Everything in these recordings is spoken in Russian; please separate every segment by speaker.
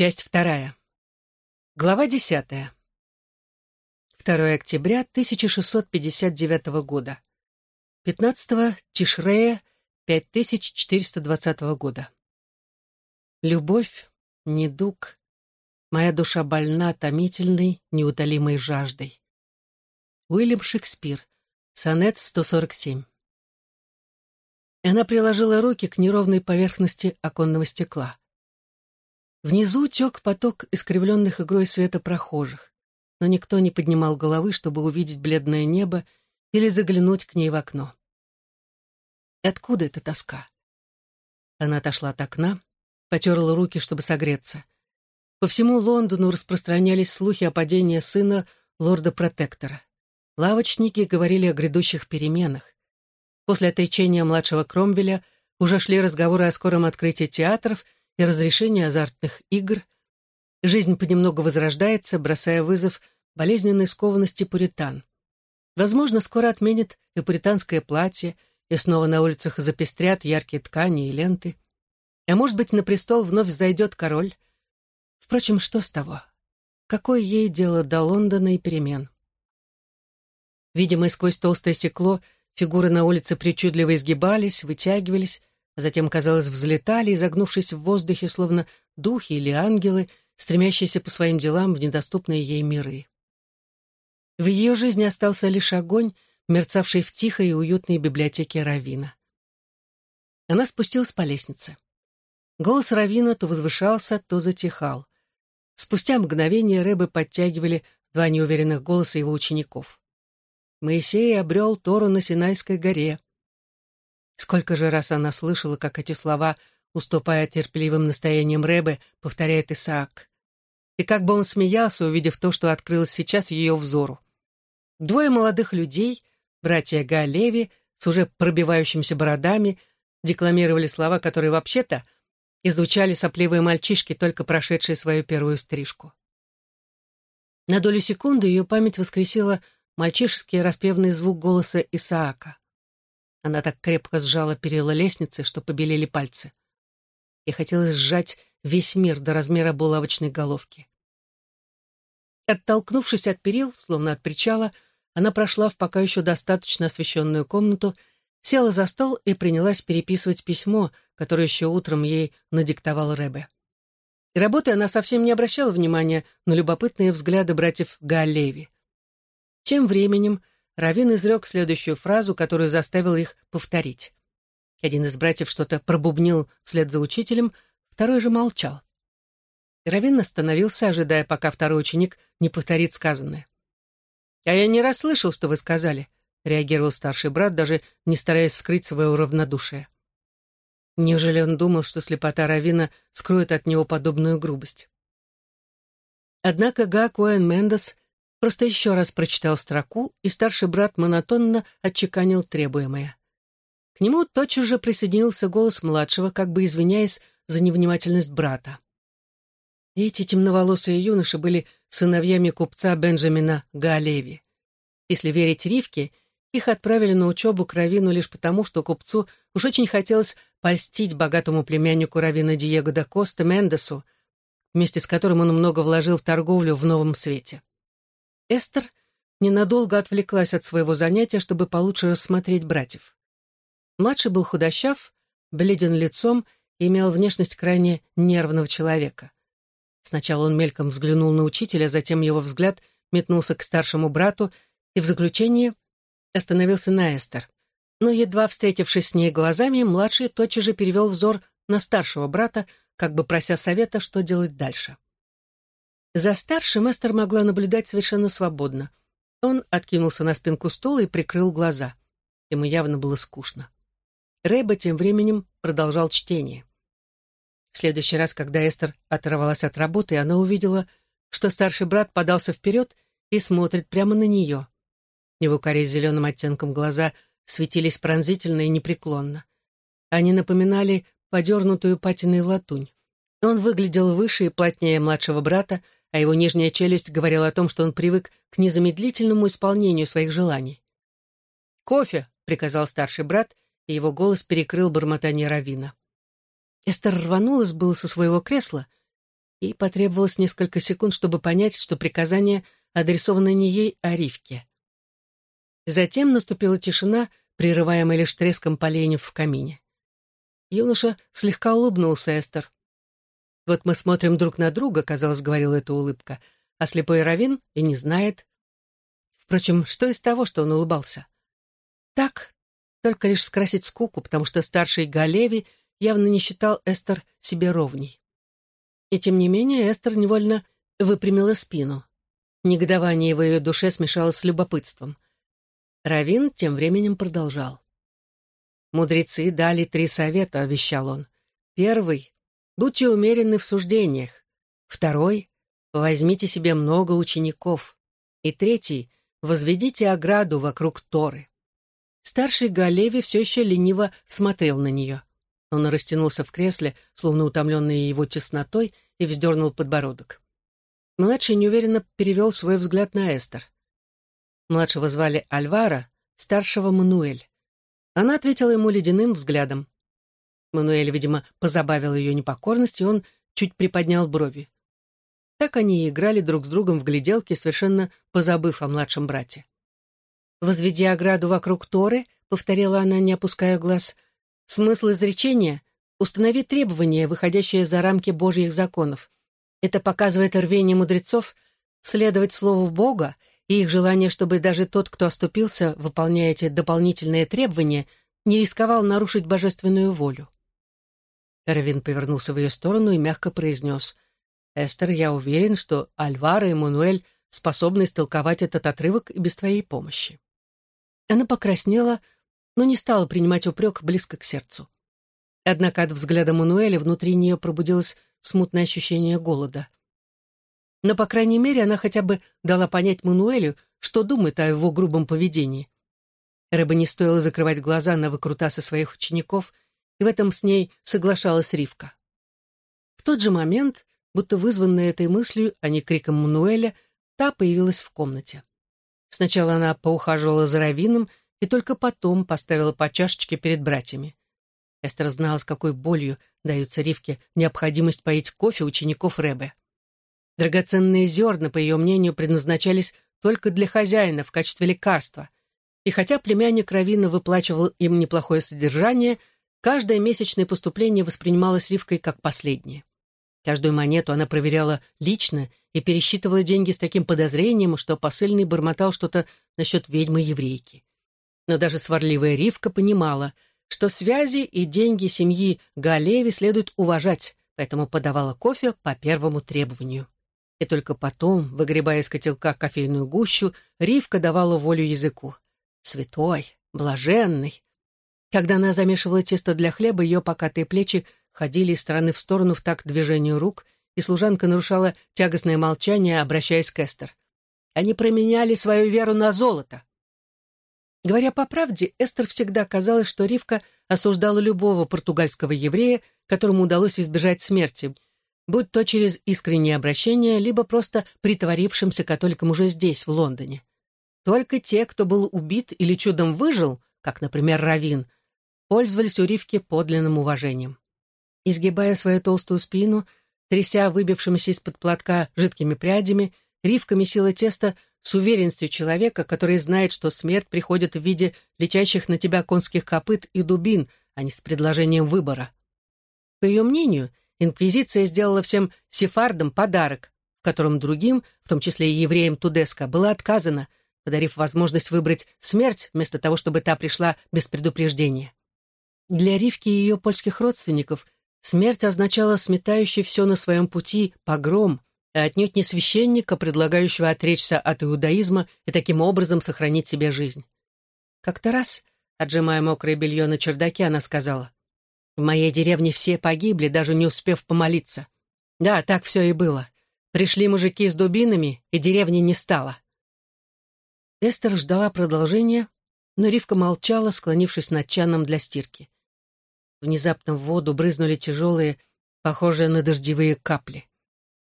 Speaker 1: Часть вторая. Глава десятая. 2 октября 1659 года. 15 Тишрея 5420 года. Любовь, недуг, моя душа больна томительной, неутолимой жаждой. Уильям Шекспир, сонет 147. И она приложила руки к неровной поверхности оконного стекла. Внизу тек поток искривленных игрой света прохожих, но никто не поднимал головы, чтобы увидеть бледное небо или заглянуть к ней в окно. Откуда эта тоска? Она отошла от окна, потерла руки, чтобы согреться. По всему Лондону распространялись слухи о падении сына лорда-протектора. Лавочники говорили о грядущих переменах. После отречения младшего Кромвеля уже шли разговоры о скором открытии театров — и разрешения азартных игр, жизнь понемногу возрождается, бросая вызов болезненной скованности пуритан. Возможно, скоро отменят и пуританское платье, и снова на улицах запестрят яркие ткани и ленты. А может быть, на престол вновь зайдет король. Впрочем, что с того? Какое ей дело до Лондона и перемен? Видимо, сквозь толстое стекло фигуры на улице причудливо изгибались, вытягивались, затем, казалось, взлетали, изогнувшись в воздухе, словно духи или ангелы, стремящиеся по своим делам в недоступные ей миры. В ее жизни остался лишь огонь, мерцавший в тихой и уютной библиотеке Равина. Она спустилась по лестнице. Голос Равина то возвышался, то затихал. Спустя мгновение Рэбы подтягивали два неуверенных голоса его учеников. Моисей обрел Тору на Синайской горе. Сколько же раз она слышала, как эти слова, уступая терпеливым настояниям Рэбе, повторяет Исаак. И как бы он смеялся, увидев то, что открылось сейчас ее взору. Двое молодых людей, братья Галеви, с уже пробивающимися бородами, декламировали слова, которые вообще-то изучали сопливые мальчишки, только прошедшие свою первую стрижку. На долю секунды ее память воскресила мальчишеский распевный звук голоса Исаака. Она так крепко сжала перила лестницы, что побелели пальцы. И хотелось сжать весь мир до размера булавочной головки. Оттолкнувшись от перил, словно от причала, она прошла в пока еще достаточно освещенную комнату, села за стол и принялась переписывать письмо, которое еще утром ей надиктовал Рэбе. И работая, она совсем не обращала внимания на любопытные взгляды братьев Галлеви. Тем временем Равин изрек следующую фразу, которую заставил их повторить. Один из братьев что-то пробубнил вслед за учителем, второй же молчал. Равин остановился, ожидая, пока второй ученик не повторит сказанное. «А я не расслышал, что вы сказали», — реагировал старший брат, даже не стараясь скрыть свое равнодушие. Неужели он думал, что слепота Равина скроет от него подобную грубость? Однако Га Куэн Мендес Просто еще раз прочитал строку, и старший брат монотонно отчеканил требуемое. К нему тотчас же присоединился голос младшего, как бы извиняясь за невнимательность брата. Эти темноволосые юноши были сыновьями купца Бенджамина Гаалеви. Если верить Ривке, их отправили на учебу к Равину лишь потому, что купцу уж очень хотелось польстить богатому племяннику Равина Диего да Коста Мендесу, вместе с которым он много вложил в торговлю в новом свете. Эстер ненадолго отвлеклась от своего занятия, чтобы получше рассмотреть братьев. Младший был худощав, бледен лицом и имел внешность крайне нервного человека. Сначала он мельком взглянул на учителя, затем его взгляд метнулся к старшему брату и в заключение остановился на Эстер. Но, едва встретившись с ней глазами, младший тотчас же перевел взор на старшего брата, как бы прося совета, что делать дальше. За старшим Эстер могла наблюдать совершенно свободно. Он откинулся на спинку стула и прикрыл глаза. Ему явно было скучно. Рэба тем временем продолжал чтение. В следующий раз, когда Эстер оторвалась от работы, она увидела, что старший брат подался вперед и смотрит прямо на нее. Его коре зеленым оттенком глаза светились пронзительно и непреклонно. Они напоминали подернутую патиной латунь. Он выглядел выше и плотнее младшего брата, а его нижняя челюсть говорила о том, что он привык к незамедлительному исполнению своих желаний. «Кофе!» — приказал старший брат, и его голос перекрыл бормотание Равина. Эстер рванулась было со своего кресла, и потребовалось несколько секунд, чтобы понять, что приказание адресовано не ей, а Ривке. Затем наступила тишина, прерываемая лишь треском поленьев в камине. Юноша слегка улыбнулся Эстер. «Вот мы смотрим друг на друга», — казалось, говорила эта улыбка, а слепой Равин и не знает. Впрочем, что из того, что он улыбался? Так, только лишь скрасить скуку, потому что старший Галеви явно не считал Эстер себе ровней. И тем не менее Эстер невольно выпрямила спину. Негодование в ее душе смешалось с любопытством. Равин тем временем продолжал. «Мудрецы дали три совета», — вещал он. «Первый — будьте умеренны в суждениях. Второй — возьмите себе много учеников. И третий — возведите ограду вокруг Торы». Старший Галеви все еще лениво смотрел на нее. Он растянулся в кресле, словно утомленный его теснотой, и вздернул подбородок. Младший неуверенно перевел свой взгляд на Эстер. Младшего звали Альвара, старшего Мануэль. Она ответила ему ледяным взглядом. Мануэль, видимо, позабавил ее непокорность, и он чуть приподнял брови. Так они и играли друг с другом в гляделки, совершенно позабыв о младшем брате. «Возведи ограду вокруг Торы», — повторила она, не опуская глаз, — Смысл изречения — установи требования, выходящие за рамки Божьих законов. Это показывает рвение мудрецов следовать Слову Бога и их желание, чтобы даже тот, кто оступился, выполняя эти дополнительные требования, не рисковал нарушить божественную волю. Эрвин повернулся в ее сторону и мягко произнес. «Эстер, я уверен, что Альвара и Мануэль способны истолковать этот отрывок и без твоей помощи». Она покраснела, но не стала принимать упрек близко к сердцу. Однако от взгляда Мануэля внутри нее пробудилось смутное ощущение голода. Но, по крайней мере, она хотя бы дала понять Мануэлю, что думает о его грубом поведении. Рэба не стоило закрывать глаза на выкрутасы своих учеников, и в этом с ней соглашалась Ривка. В тот же момент, будто вызванная этой мыслью, а не криком Мануэля, та появилась в комнате. Сначала она поухаживала за Равином, и только потом поставила по чашечке перед братьями. Эстер знала, с какой болью даются Ривке необходимость поить кофе учеников Рэбе. Драгоценные зерна, по ее мнению, предназначались только для хозяина в качестве лекарства. И хотя племянник Равина выплачивал им неплохое содержание, каждое месячное поступление воспринималось Ривкой как последнее. Каждую монету она проверяла лично и пересчитывала деньги с таким подозрением, что посыльный бормотал что-то насчет ведьмы-еврейки. Но даже сварливая Ривка понимала, что связи и деньги семьи Галеви следует уважать, поэтому подавала кофе по первому требованию. И только потом, выгребая из котелка кофейную гущу, Ривка давала волю языку. Святой, блаженный. Когда она замешивала тесто для хлеба, ее покатые плечи ходили из стороны в сторону в такт движению рук, и служанка нарушала тягостное молчание, обращаясь к Эстер. Они променяли свою веру на золото. Говоря по правде, Эстер всегда казалось, что Ривка осуждала любого португальского еврея, которому удалось избежать смерти, будь то через искреннее обращение, либо просто притворившимся католиком уже здесь, в Лондоне. Только те, кто был убит или чудом выжил, как, например, Равин, пользовались у Ривки подлинным уважением. Изгибая свою толстую спину, тряся выбившимися из-под платка жидкими прядями, Ривка месила тесто с уверенностью человека, который знает, что смерть приходит в виде летящих на тебя конских копыт и дубин, а не с предложением выбора. По ее мнению, инквизиция сделала всем сефардам подарок, в котором другим, в том числе и евреям Тудеска, было отказано, подарив возможность выбрать смерть вместо того, чтобы та пришла без предупреждения. Для Ривки и ее польских родственников смерть означала сметающий все на своем пути погром, а отнюдь не священника, предлагающего отречься от иудаизма и таким образом сохранить себе жизнь. Как-то раз, отжимая мокрое белье на чердаке, она сказала, «В моей деревне все погибли, даже не успев помолиться. Да, так все и было. Пришли мужики с дубинами, и деревни не стало». Эстер ждала продолжения, но Ривка молчала, склонившись над чаном для стирки. Внезапно в воду брызнули тяжелые, похожие на дождевые капли.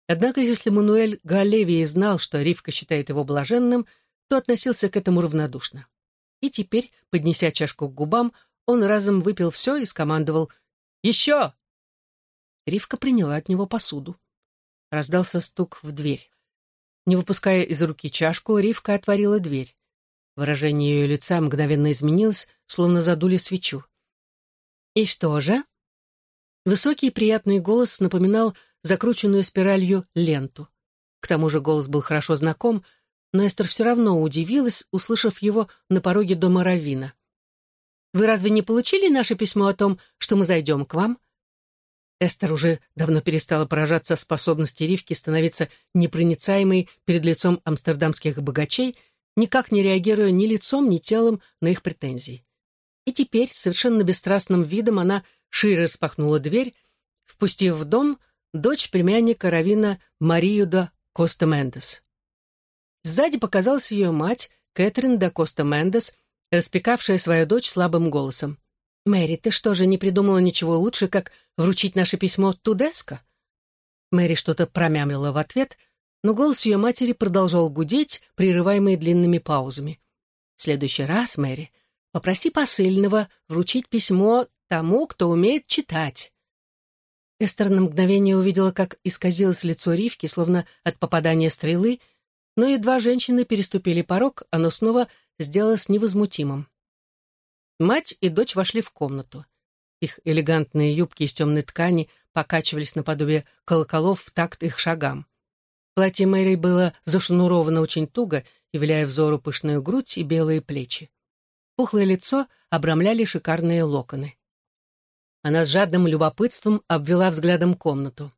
Speaker 1: Однако, если Мануэль Галевий знал, что Ривка считает его блаженным, то относился к этому равнодушно. И теперь, поднеся чашку к губам, он разом выпил все и скомандовал «Еще!». Ривка приняла от него посуду. раздался стук в дверь. Не выпуская из руки чашку, Ривка отворила дверь. Выражение ее лица мгновенно изменилось, словно задули свечу. «И что же?» Высокий приятный голос напоминал закрученную спиралью ленту. К тому же голос был хорошо знаком, но Эстер все равно удивилась, услышав его на пороге дома Равина. «Вы разве не получили наше письмо о том, что мы зайдем к вам?» Эстер уже давно перестала поражаться способности Ривки становиться непроницаемой перед лицом амстердамских богачей, никак не реагируя ни лицом, ни телом на их претензии. И теперь, совершенно бесстрастным видом, она шире распахнула дверь, впустив в дом дочь племянника Равина Марию да Коста Мендес. Сзади показалась ее мать, Кэтрин да Коста Мендес, распекавшая свою дочь слабым голосом. «Мэри, ты что же не придумала ничего лучше, как вручить наше письмо Тудеско?» Мэри что-то промямлила в ответ, но голос ее матери продолжал гудеть, прерываемый длинными паузами. «В следующий раз, Мэри, попроси посыльного вручить письмо тому, кто умеет читать». Эстер на мгновение увидела, как исказилось лицо Ривки, словно от попадания стрелы, но едва женщины переступили порог, оно снова сделалось невозмутимым. Мать и дочь вошли в комнату. Их элегантные юбки из темной ткани покачивались наподобие колоколов в такт их шагам. Платье Мэри было зашнуровано очень туго, являя взору пышную грудь и белые плечи. Пухлое лицо обрамляли шикарные локоны. Она с жадным любопытством обвела взглядом комнату.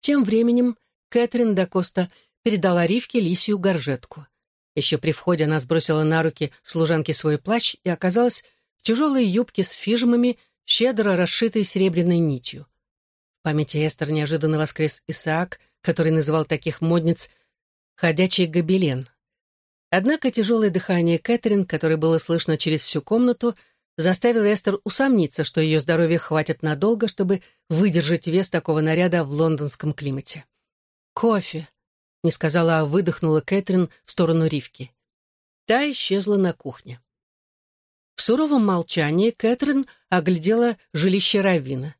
Speaker 1: Тем временем Кэтрин Дакоста передала Ривке лисью горжетку. Еще при входе она сбросила на руки служанке свой плащ и оказалась в тяжелой юбке с фижмами, щедро расшитой серебряной нитью. В памяти Эстер неожиданно воскрес Исаак, который называл таких модниц «ходячий гобелен». Однако тяжелое дыхание Кэтрин, которое было слышно через всю комнату, заставило Эстер усомниться, что ее здоровья хватит надолго, чтобы выдержать вес такого наряда в лондонском климате. «Кофе!» — не сказала, а выдохнула Кэтрин в сторону Ривки. Та исчезла на кухне. В суровом молчании Кэтрин оглядела жилище Равина.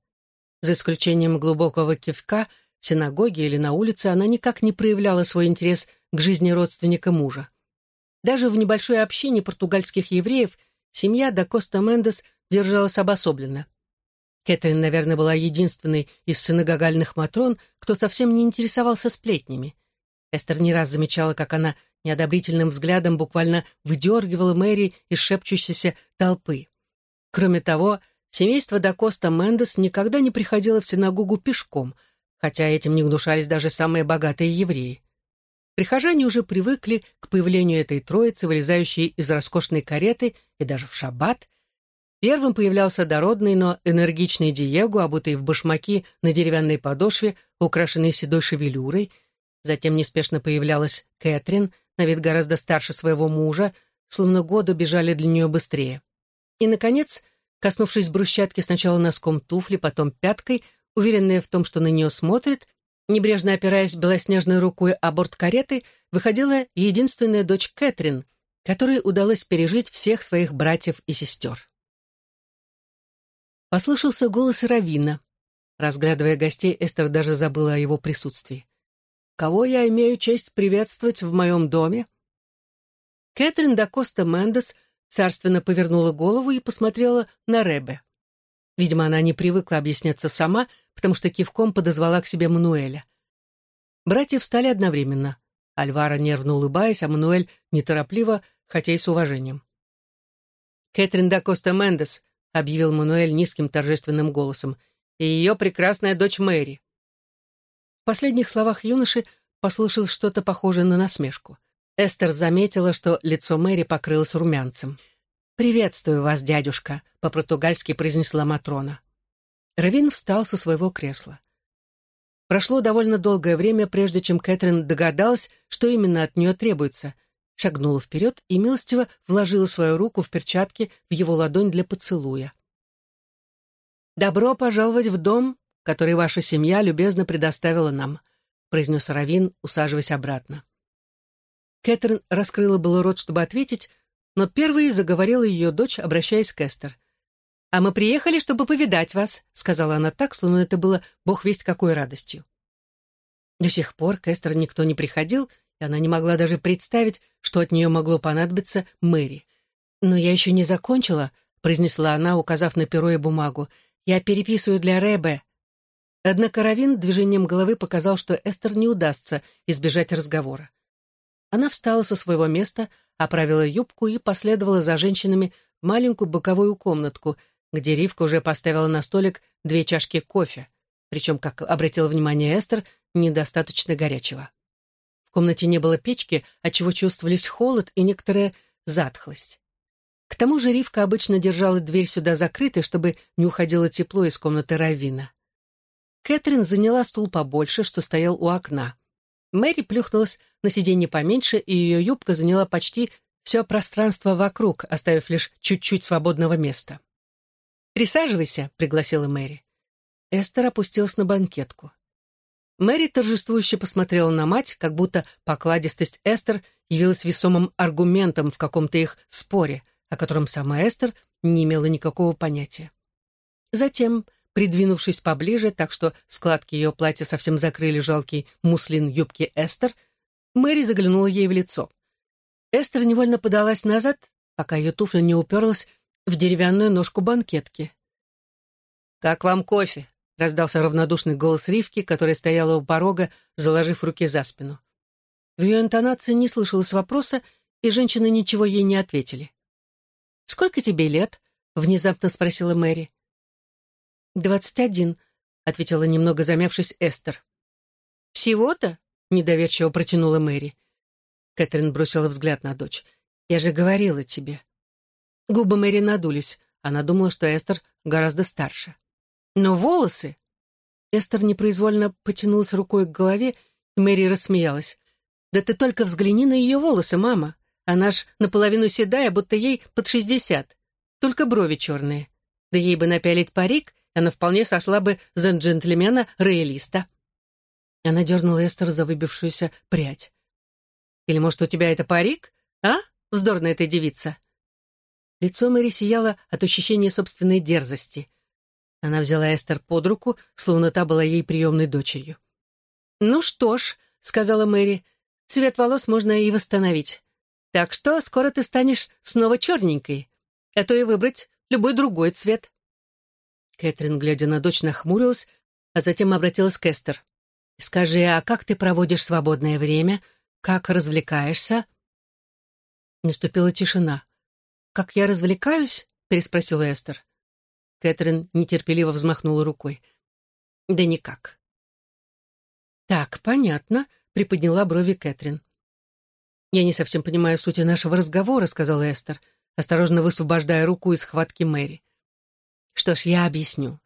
Speaker 1: За исключением глубокого кивка, в синагоге или на улице она никак не проявляла свой интерес к жизни родственника мужа. Даже в небольшой общине португальских евреев семья да Коста Мендес держалась обособленно. Кэтрин, наверное, была единственной из синагогальных матрон, кто совсем не интересовался сплетнями. Эстер не раз замечала, как она неодобрительным взглядом буквально выдергивала Мэри из шепчущейся толпы. Кроме того, семейство Дакоста Мендес никогда не приходило в синагогу пешком, хотя этим не гнушались даже самые богатые евреи. Прихожане уже привыкли к появлению этой троицы, вылезающей из роскошной кареты, и даже в шаббат. Первым появлялся дородный, но энергичный Диего, обутый в башмаки на деревянной подошве, украшенный седой шевелюрой. Затем неспешно появлялась Кэтрин, на вид гораздо старше своего мужа, словно годы бежали для нее быстрее. И, наконец, коснувшись брусчатки сначала носком туфли, потом пяткой, уверенная в том, что на нее смотрит, небрежно опираясь белоснежной рукой о борт кареты, выходила единственная дочь Кэтрин, которой удалось пережить всех своих братьев и сестер. Послышался голос Равина. Разглядывая гостей, Эстер даже забыла о его присутствии. Кого я имею честь приветствовать в моем доме?» Кэтрин да Коста Мендес царственно повернула голову и посмотрела на Ребе. Видимо, она не привыкла объясняться сама, потому что кивком подозвала к себе Мануэля. Братья встали одновременно. Альвара нервно улыбаясь, а Мануэль неторопливо, хотя и с уважением. «Кэтрин да Коста Мендес», — объявил Мануэль низким торжественным голосом, — «и ее прекрасная дочь Мэри» последних словах юноши послышалось что-то похожее на насмешку. Эстер заметила, что лицо Мэри покрылось румянцем. «Приветствую вас, дядюшка», — по-португальски произнесла Матрона. Равин встал со своего кресла. Прошло довольно долгое время, прежде чем Кэтрин догадалась, что именно от нее требуется. Шагнула вперед и милостиво вложила свою руку в перчатки в его ладонь для поцелуя. «Добро пожаловать в дом который ваша семья любезно предоставила нам», произнес Равин, усаживаясь обратно. Кэтрин раскрыла было рот, чтобы ответить, но первой заговорила ее дочь, обращаясь к Эстер. «А мы приехали, чтобы повидать вас», — сказала она так, словно это было бог весть какой радостью. До сих пор к Эстер никто не приходил, и она не могла даже представить, что от нее могло понадобиться Мэри. «Но я еще не закончила», — произнесла она, указав на перо и бумагу. «Я переписываю для Рэбе». Однако Равин движением головы показал, что Эстер не удастся избежать разговора. Она встала со своего места, оправила юбку и последовала за женщинами в маленькую боковую комнатку, где Ривка уже поставила на столик две чашки кофе, причем, как обратила внимание Эстер, недостаточно горячего. В комнате не было печки, отчего чувствовались холод и некоторая затхлость. К тому же Ривка обычно держала дверь сюда закрытой, чтобы не уходило тепло из комнаты Равина. Кэтрин заняла стул побольше, что стоял у окна. Мэри плюхнулась на сиденье поменьше, и ее юбка заняла почти все пространство вокруг, оставив лишь чуть-чуть свободного места. «Присаживайся», — пригласила Мэри. Эстер опустилась на банкетку. Мэри торжествующе посмотрела на мать, как будто покладистость Эстер явилась весомым аргументом в каком-то их споре, о котором сама Эстер не имела никакого понятия. Затем, придвинувшись поближе, так что складки ее платья совсем закрыли жалкий муслин юбки Эстер, Мэри заглянула ей в лицо. Эстер невольно подалась назад, пока ее туфля не уперлась в деревянную ножку банкетки. «Как вам кофе?» — раздался равнодушный голос Ривки, которая стояла у порога, заложив руки за спину. В ее интонации не слышалось вопроса, и женщины ничего ей не ответили. «Сколько тебе лет?» — внезапно спросила Мэри. «Двадцать один», — ответила немного замявшись Эстер. «Всего-то?» — недоверчиво протянула Мэри. Кэтрин бросила взгляд на дочь. «Я же говорила тебе». Губы Мэри надулись. Она думала, что Эстер гораздо старше. Но волосы... Эстер непроизвольно потянулась рукой к голове, и Мэри рассмеялась. «Да ты только взгляни на ее волосы, мама. Она ж наполовину седая, будто ей под шестьдесят. Только брови черные. Да ей бы напялить парик, она вполне сошла бы за джентльмена-роялиста». Она дернула Эстер за выбившуюся прядь. «Или, может, у тебя это парик? А, вздорная ты девица?» Лицо Мэри сияло от ощущения собственной дерзости. Она взяла Эстер под руку, словно та была ей приемной дочерью. «Ну что ж», — сказала Мэри, — «цвет волос можно и восстановить. Так что скоро ты станешь снова черненькой, а то и выбрать любой другой цвет». Кэтрин, глядя на дочь, нахмурилась, а затем обратилась к Эстер. «Скажи, а как ты проводишь свободное время? Как развлекаешься?» Наступила тишина. «Как я развлекаюсь?» — переспросила Эстер. Кэтрин нетерпеливо взмахнула рукой. «Да никак». «Так, понятно», — приподняла брови Кэтрин. «Я не совсем понимаю сути нашего разговора», — сказала Эстер, осторожно высвобождая руку из схватки Мэри. «Что ж, я объясню».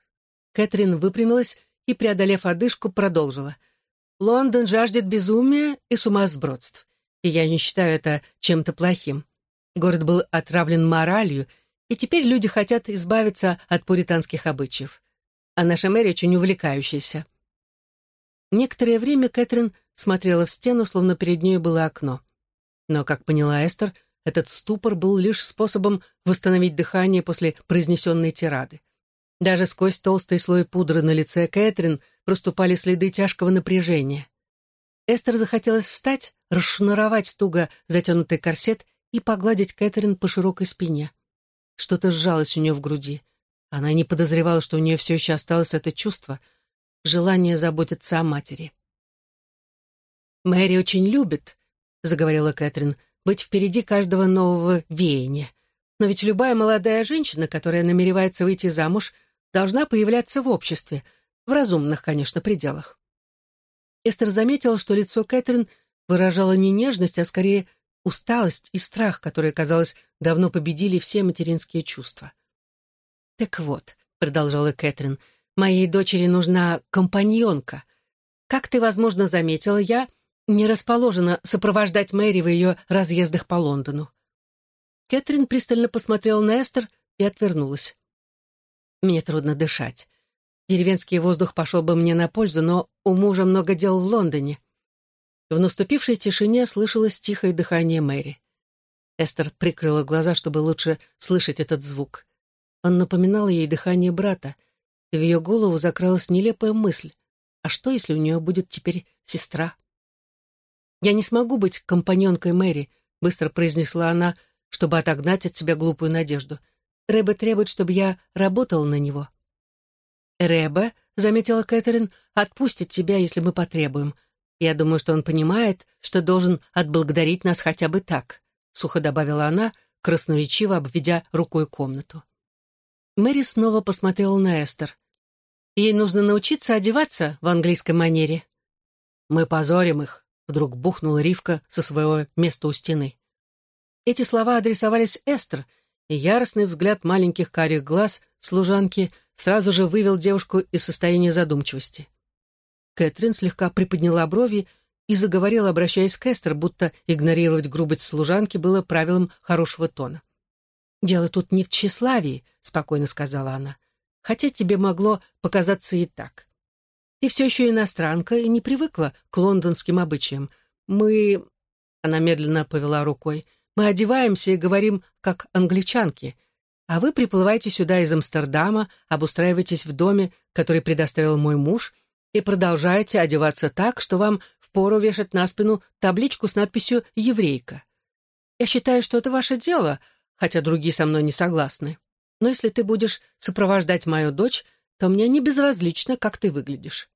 Speaker 1: Кэтрин выпрямилась и, преодолев одышку, продолжила. «Лондон жаждет безумия и сумасбродств, и я не считаю это чем-то плохим. Город был отравлен моралью, и теперь люди хотят избавиться от пуританских обычаев. А наша Мэри очень увлекающаяся. Некоторое время Кэтрин смотрела в стену, словно перед ней было окно. Но, как поняла Эстер, этот ступор был лишь способом восстановить дыхание после произнесенной тирады. Даже сквозь толстый слой пудры на лице Кэтрин проступали следы тяжкого напряжения. Эстер захотелось встать, расшнуровать туго затянутый корсет и погладить Кэтрин по широкой спине. Что-то сжалось у нее в груди. Она не подозревала, что у нее все еще осталось это чувство, желание заботиться о матери. «Мэри очень любит», — заговорила Кэтрин, — «быть впереди каждого нового веяния. Но ведь любая молодая женщина, которая намеревается выйти замуж, должна появляться в обществе, в разумных, конечно, пределах». Эстер заметила, что лицо Кэтрин выражало не нежность, а скорее усталость и страх, которые, казалось, давно победили все материнские чувства. «Так вот», — продолжала Кэтрин, — «моей дочери нужна компаньонка. Как ты, возможно, заметила, я не расположена сопровождать Мэри в ее разъездах по Лондону». Кэтрин пристально посмотрела на Эстер и отвернулась. «Мне трудно дышать. Деревенский воздух пошел бы мне на пользу, но у мужа много дел в Лондоне. В наступившей тишине слышалось тихое дыхание Мэри. Эстер прикрыла глаза, чтобы лучше слышать этот звук. Он напоминал ей дыхание брата, и в ее голову закралась нелепая мысль. А что, если у нее будет теперь сестра? «Я не смогу быть компаньонкой Мэри», — быстро произнесла она, чтобы отогнать от себя глупую надежду. «Рэбе требует, чтобы я работала на него». «Рэбе», — заметила Кэтрин, — «отпустит тебя, если мы потребуем. Я думаю, что он понимает, что должен отблагодарить нас хотя бы так», — сухо добавила она, красноречиво обведя рукой комнату. Мэри снова посмотрела на Эстер. «Ей нужно научиться одеваться в английской манере». «Мы позорим их», — вдруг бухнула Ривка со своего места у стены. Эти слова адресовались Эстер, и яростный взгляд маленьких карих глаз служанки сразу же вывел девушку из состояния задумчивости. Кэтрин слегка приподняла брови и заговорила, обращаясь к Эстер, будто игнорировать грубость служанки было правилом хорошего тона. «Дело тут не в тщеславии», — спокойно сказала она, «хотя тебе могло показаться и так. Ты все еще иностранка и не привыкла к лондонским обычаям. Мы...» Она медленно повела рукой. «Мы одеваемся и говорим, как англичанки, а вы приплываете сюда из Амстердама, обустраиваетесь в доме, который предоставил мой муж, и продолжаете одеваться так, что вам впору вешать на спину табличку с надписью «Еврейка». Я считаю, что это ваше дело, хотя другие со мной не согласны. Но если ты будешь сопровождать мою дочь, то мне не безразлично, как ты выглядишь».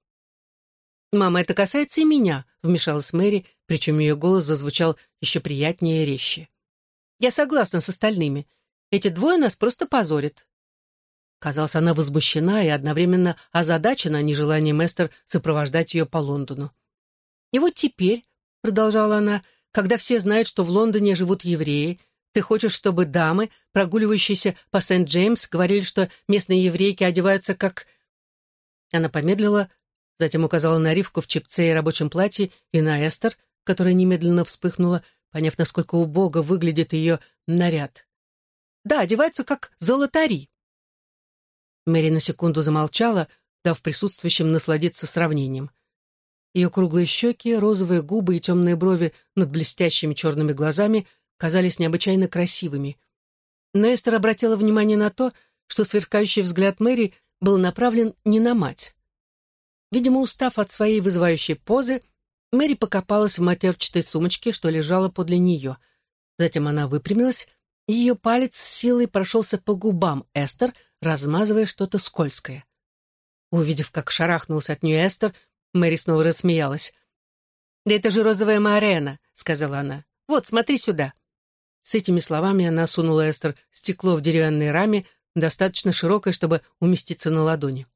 Speaker 1: «Мама, это касается и меня», — вмешалась Мэри, причем ее голос зазвучал еще приятнее и резче. «Я согласна с остальными. Эти двое нас просто позорят. Казалось, она возмущена и одновременно озадачена нежеланием Эстер сопровождать ее по Лондону. «И вот теперь», — продолжала она, — «когда все знают, что в Лондоне живут евреи, ты хочешь, чтобы дамы, прогуливающиеся по Сент-Джеймс, говорили, что местные еврейки одеваются как...» Она помедлила, затем указала на Ривку в чепце и рабочем платье и на Эстер, которая немедленно вспыхнула, поняв, насколько убого выглядит ее наряд. «Да, одеваются как золотари», Мэри на секунду замолчала, дав присутствующим насладиться сравнением. Ее круглые щеки, розовые губы и темные брови над блестящими черными глазами казались необычайно красивыми. Но Эстер обратила внимание на то, что сверкающий взгляд Мэри был направлен не на мать. Видимо, устав от своей вызывающей позы, Мэри покопалась в матерчатой сумочке, что лежала подле нее. Затем она выпрямилась, и ее палец с силой прошелся по губам Эстер, размазывая что-то скользкое. Увидев, как шарахнулся от нее Эстер, Мэри снова рассмеялась. «Да это же розовая Марена», — сказала она. «Вот, смотри сюда». С этими словами она сунула Эстер стекло в деревянной раме, достаточно широкое, чтобы уместиться на ладони.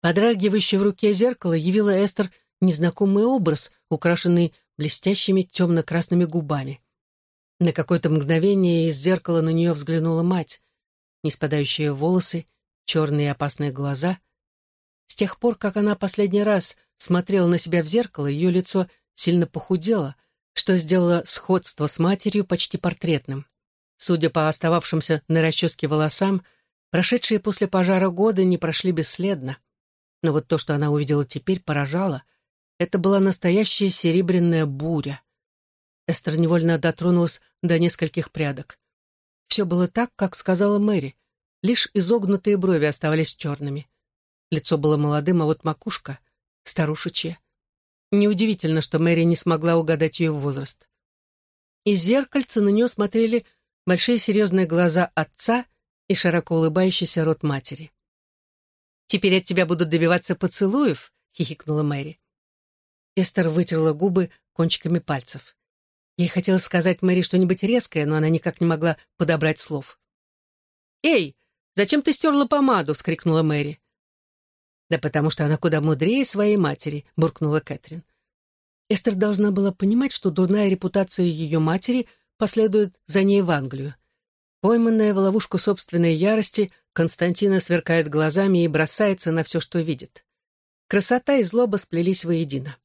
Speaker 1: Подрагивающее в руке зеркало явило Эстер незнакомый образ, украшенный блестящими темно-красными губами. На какое-то мгновение из зеркала на нее взглянула мать неспадающие волосы, черные опасные глаза. С тех пор, как она последний раз смотрела на себя в зеркало, ее лицо сильно похудело, что сделало сходство с матерью почти портретным. Судя по остававшимся на расческе волосам, прошедшие после пожара годы не прошли бесследно. Но вот то, что она увидела теперь, поражало. Это была настоящая серебряная буря. Эстер невольно дотронулась до нескольких прядок. Все было так, как сказала Мэри. Лишь изогнутые брови оставались черными. Лицо было молодым, а вот макушка — старушечья. Неудивительно, что Мэри не смогла угадать ее возраст. Из зеркальца на нее смотрели большие серьезные глаза отца и широко улыбающийся рот матери. «Теперь от тебя будут добиваться поцелуев», — хихикнула Мэри. Эстер вытерла губы кончиками пальцев. Ей хотелось сказать Мэри что-нибудь резкое, но она никак не могла подобрать слов. «Эй, зачем ты стерла помаду?» — вскрикнула Мэри. «Да потому что она куда мудрее своей матери», — буркнула Кэтрин. Эстер должна была понимать, что дурная репутация ее матери последует за ней в Англию. Пойманная в ловушку собственной ярости, Константина сверкает глазами и бросается на все, что видит. Красота и злоба сплелись воедино.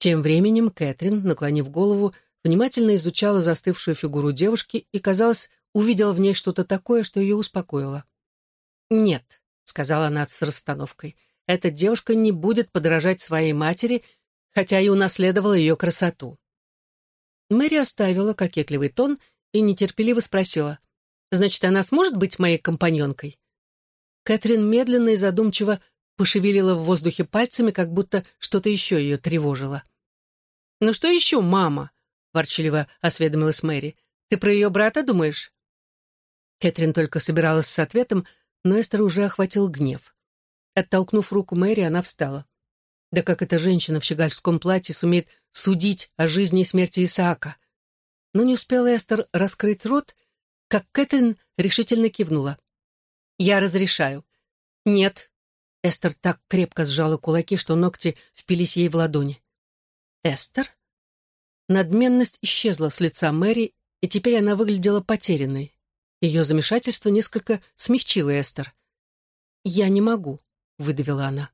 Speaker 1: Тем временем Кэтрин, наклонив голову, внимательно изучала застывшую фигуру девушки и, казалось, увидела в ней что-то такое, что ее успокоило. «Нет», — сказала она с расстановкой, — «эта девушка не будет подражать своей матери, хотя и унаследовала ее красоту». Мэри оставила кокетливый тон и нетерпеливо спросила, «Значит, она сможет быть моей компаньонкой?» Кэтрин медленно и задумчиво пошевелила в воздухе пальцами, как будто что-то еще ее тревожило. «Ну что еще, мама?» — ворчливо осведомилась Мэри. «Ты про ее брата думаешь?» Кэтрин только собиралась с ответом, но Эстер уже охватил гнев. Оттолкнув руку Мэри, она встала. Да как эта женщина в щегольском платье сумеет судить о жизни и смерти Исаака? Но не успела Эстер раскрыть рот, как Кэтрин решительно кивнула. «Я разрешаю». «Нет». Эстер так крепко сжала кулаки, что ногти впились ей в ладони. «Эстер?» Надменность исчезла с лица Мэри, и теперь она выглядела потерянной. Ее замешательство несколько смягчило Эстер. «Я не могу», — выдавила она.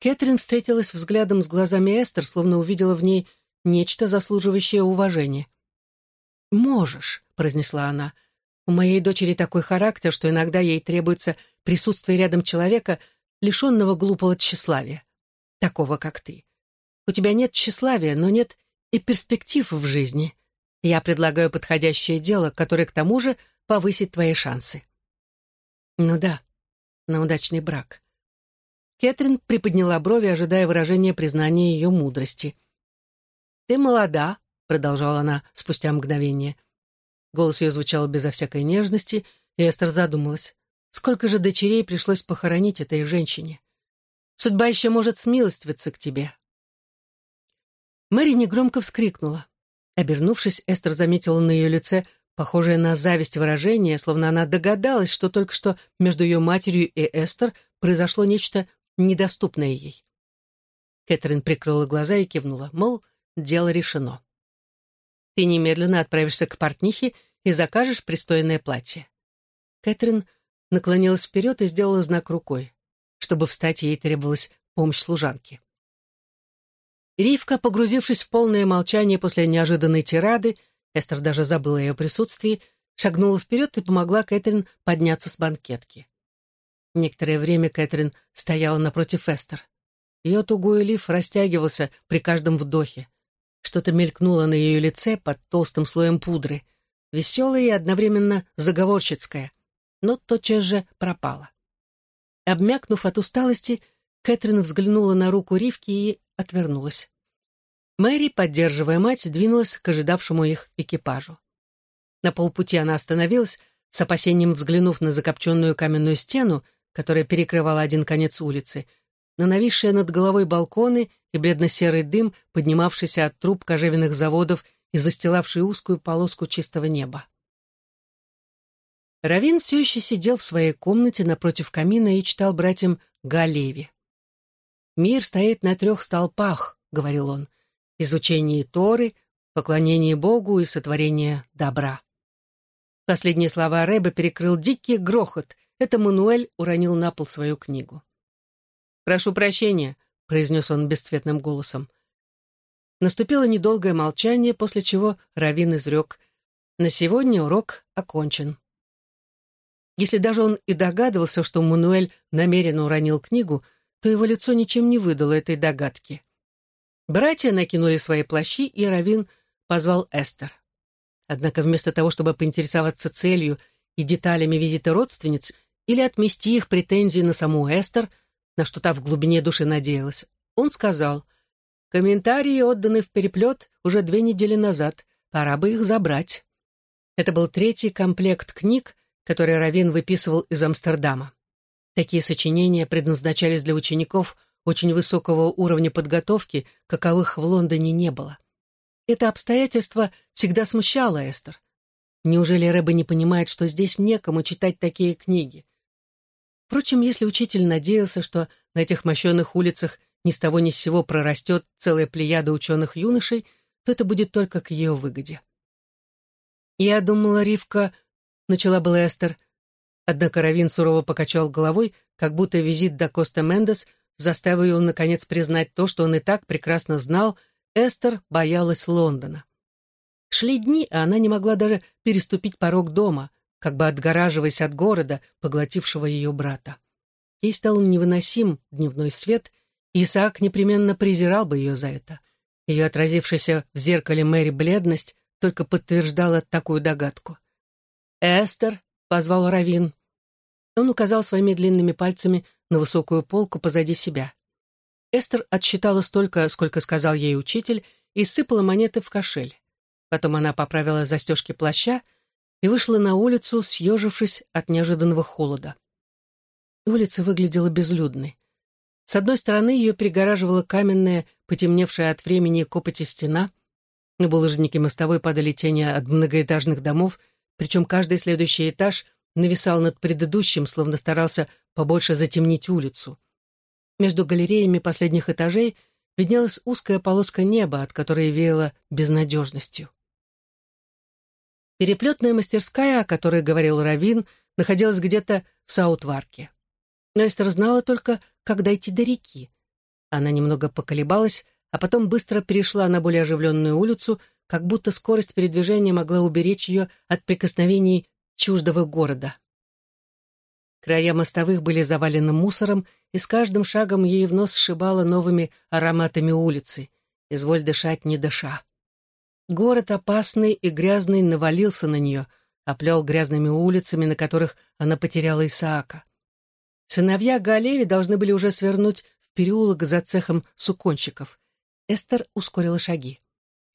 Speaker 1: Кэтрин встретилась взглядом с глазами Эстер, словно увидела в ней нечто заслуживающее уважения. «Можешь», — произнесла она. «У моей дочери такой характер, что иногда ей требуется присутствие рядом человека, лишенного глупого тщеславия, такого, как ты. У тебя нет тщеславия, но нет и перспектив в жизни. Я предлагаю подходящее дело, которое к тому же повысит твои шансы. Ну да, на удачный брак. Кэтрин приподняла брови, ожидая выражения признания ее мудрости. «Ты молода», — продолжала она спустя мгновение. Голос ее звучал безо всякой нежности, и Эстер задумалась. Сколько же дочерей пришлось похоронить этой женщине? Судьба еще может смилостивиться к тебе. Мэри негромко вскрикнула. Обернувшись, Эстер заметила на ее лице похожее на зависть выражение, словно она догадалась, что только что между ее матерью и Эстер произошло нечто недоступное ей. Кэтрин прикрыла глаза и кивнула, мол, дело решено. «Ты немедленно отправишься к портнихе и закажешь пристойное платье». Кэтрин наклонилась вперед и сделала знак рукой. Чтобы встать, ей требовалась помощь служанки. Ривка, погрузившись в полное молчание после неожиданной тирады, Эстер даже забыла о ее присутствии, шагнула вперед и помогла Кэтрин подняться с банкетки. Некоторое время Кэтрин стояла напротив Эстер. Ее тугой лиф растягивался при каждом вдохе. Что-то мелькнуло на ее лице под толстым слоем пудры, веселое и одновременно заговорщицкое, но тотчас же пропало. Обмякнув от усталости, Кэтрин взглянула на руку Ривки и отвернулась. Мэри, поддерживая мать, двинулась к ожидавшему их экипажу. На полпути она остановилась, с опасением взглянув на закопченную каменную стену, которая перекрывала один конец улицы, на нависшие над головой балконы и бледно-серый дым, поднимавшийся от труб кожевенных заводов и застилавший узкую полоску чистого неба. Равин все еще сидел в своей комнате напротив камина и читал братьям Галеви. «Мир стоит на трех столпах», — говорил он, — «изучение Торы, поклонение Богу и сотворение добра». Последние слова Рэба перекрыл дикий грохот. Это Мануэль уронил на пол свою книгу. «Прошу прощения», — произнес он бесцветным голосом. Наступило недолгое молчание, после чего Равин изрек. «На сегодня урок окончен». Если даже он и догадывался, что Мануэль намеренно уронил книгу, то его лицо ничем не выдало этой догадки. Братья накинули свои плащи, и Равин позвал Эстер. Однако вместо того, чтобы поинтересоваться целью и деталями визита родственниц или отмести их претензии на саму Эстер, на что та в глубине души надеялась, он сказал, «Комментарии отданы в переплет уже две недели назад, пора бы их забрать». Это был третий комплект книг, который Равин выписывал из Амстердама. Такие сочинения предназначались для учеников очень высокого уровня подготовки, каковых в Лондоне не было. Это обстоятельство всегда смущало Эстер. Неужели Рэба не понимает, что здесь некому читать такие книги? Впрочем, если учитель надеялся, что на этих мощенных улицах ни с того ни с сего прорастет целая плеяда ученых-юношей, то это будет только к ее выгоде. «Я думала, Ривка...» — начала была. Однако Равин сурово покачал головой, как будто визит до Коста Мендес заставил его, наконец, признать то, что он и так прекрасно знал, Эстер боялась Лондона. Шли дни, а она не могла даже переступить порог дома, как бы отгораживаясь от города, поглотившего ее брата. Ей стал невыносим дневной свет, и Исаак непременно презирал бы ее за это. Ее отразившаяся в зеркале Мэри бледность только подтверждала такую догадку. «Эстер», — позвал Равин. Он указал своими длинными пальцами на высокую полку позади себя. Эстер отсчитала столько, сколько сказал ей учитель, и сыпала монеты в кошель. Потом она поправила застежки плаща и вышла на улицу, съежившись от неожиданного холода. Улица выглядела безлюдной. С одной стороны ее перегораживала каменная, потемневшая от времени копоти стена. На булыжнике мостовой падали тени от многоэтажных домов, причем каждый следующий этаж нависал над предыдущим, словно старался побольше затемнить улицу. Между галереями последних этажей виднелась узкая полоска неба, от которой веяло безнадежностью. Переплетная мастерская, о которой говорил Равин, находилась где-то в Саутварке. Но Эстер знала только, как дойти до реки. Она немного поколебалась, а потом быстро перешла на более оживленную улицу, как будто скорость передвижения могла уберечь ее от прикосновений чуждого города. Края мостовых были завалены мусором, и с каждым шагом ей в нос сшибало новыми ароматами улицы. Изволь дышать, не дыша. Город опасный и грязный навалился на нее, оплел грязными улицами, на которых она потеряла Исаака. Сыновья Галеви должны были уже свернуть в переулок за цехом суконщиков. Эстер ускорила шаги.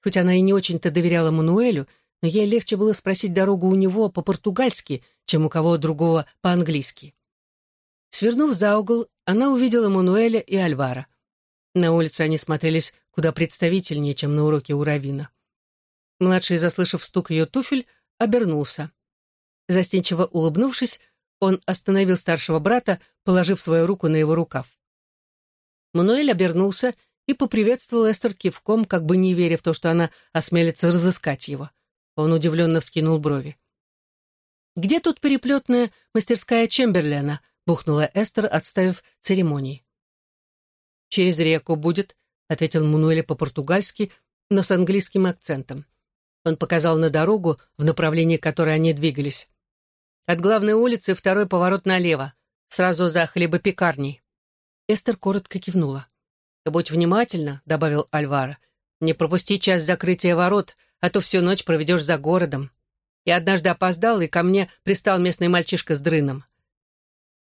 Speaker 1: Хоть она и не очень-то доверяла Мануэлю, но ей легче было спросить дорогу у него по-португальски, чем у кого другого по-английски. Свернув за угол, она увидела Мануэля и Альвара. На улице они смотрелись куда представительнее, чем на уроке у Равина. Младший, заслышав стук ее туфель, обернулся. Застенчиво улыбнувшись, он остановил старшего брата, положив свою руку на его рукав. Мануэль обернулся и поприветствовал Эстер кивком, как бы не веря в то, что она осмелится разыскать его. Он удивленно вскинул брови. «Где тут переплетная мастерская Чемберлена?» — бухнула Эстер, отставив церемонии. «Через реку будет», — ответил Мануэль по-португальски, но с английским акцентом. Он показал на дорогу, в направлении которой они двигались. От главной улицы второй поворот налево, сразу за хлебопекарней. Эстер коротко кивнула. «Будь внимательна», — добавил Альвара. «Не пропусти час закрытия ворот, а то всю ночь проведешь за городом. Я однажды опоздал, и ко мне пристал местный мальчишка с дрыном.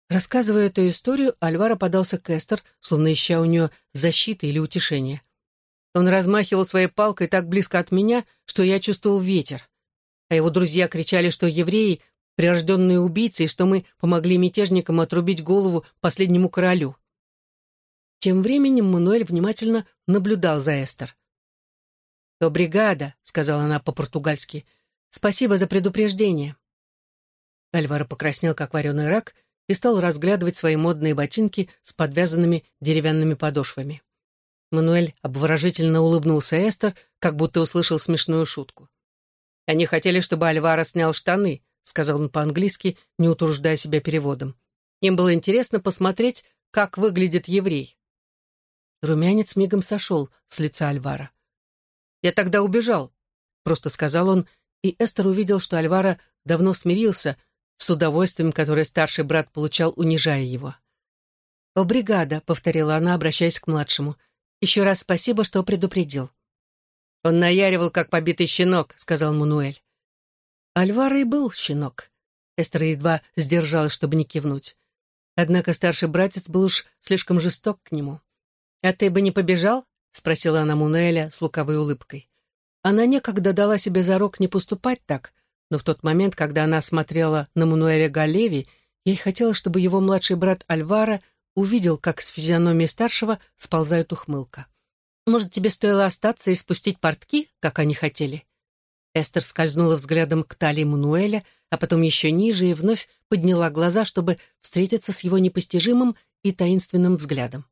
Speaker 1: Рассказывая эту историю, Альвара подался к Эстер, словно ища у нее защиты или утешения. Он размахивал своей палкой так близко от меня, что я чувствовал ветер. А его друзья кричали, что евреи — прирожденные убийцы, и что мы помогли мятежникам отрубить голову последнему королю. Тем временем Мануэль внимательно наблюдал за Эстер. «То бригада», — сказала она по-португальски. «Спасибо за предупреждение». Альваро покраснел, как вареный рак, и стал разглядывать свои модные ботинки с подвязанными деревянными подошвами. Мануэль обворожительно улыбнулся Эстер, как будто услышал смешную шутку. «Они хотели, чтобы Альваро снял штаны», — сказал он по-английски, не утруждая себя переводом. Им было интересно посмотреть, как выглядит еврей. Румянец мигом сошел с лица Альвара. «Я тогда убежал», — просто сказал он, и Эстер увидел, что Альвара давно смирился с удовольствием, которое старший брат получал, унижая его. «О, бригада», — повторила она, обращаясь к младшему, — «еще раз спасибо, что предупредил». «Он наяривал, как побитый щенок», — сказал Мануэль. Альвара и был щенок. Эстер едва сдержалась, чтобы не кивнуть. Однако старший братец был уж слишком жесток к нему. «А ты бы не побежал?» — спросила она Мунеля с луковой улыбкой. Она некогда дала себе зарок не поступать так, но в тот момент, когда она смотрела на Мануэля Галеви, ей хотелось, чтобы его младший брат Альвара увидел, как с физиономии старшего сползает ухмылка. «Может, тебе стоило остаться и спустить портки, как они хотели?» Эстер скользнула взглядом к талии Мануэля, а потом еще ниже и вновь подняла глаза, чтобы встретиться с его непостижимым и таинственным взглядом.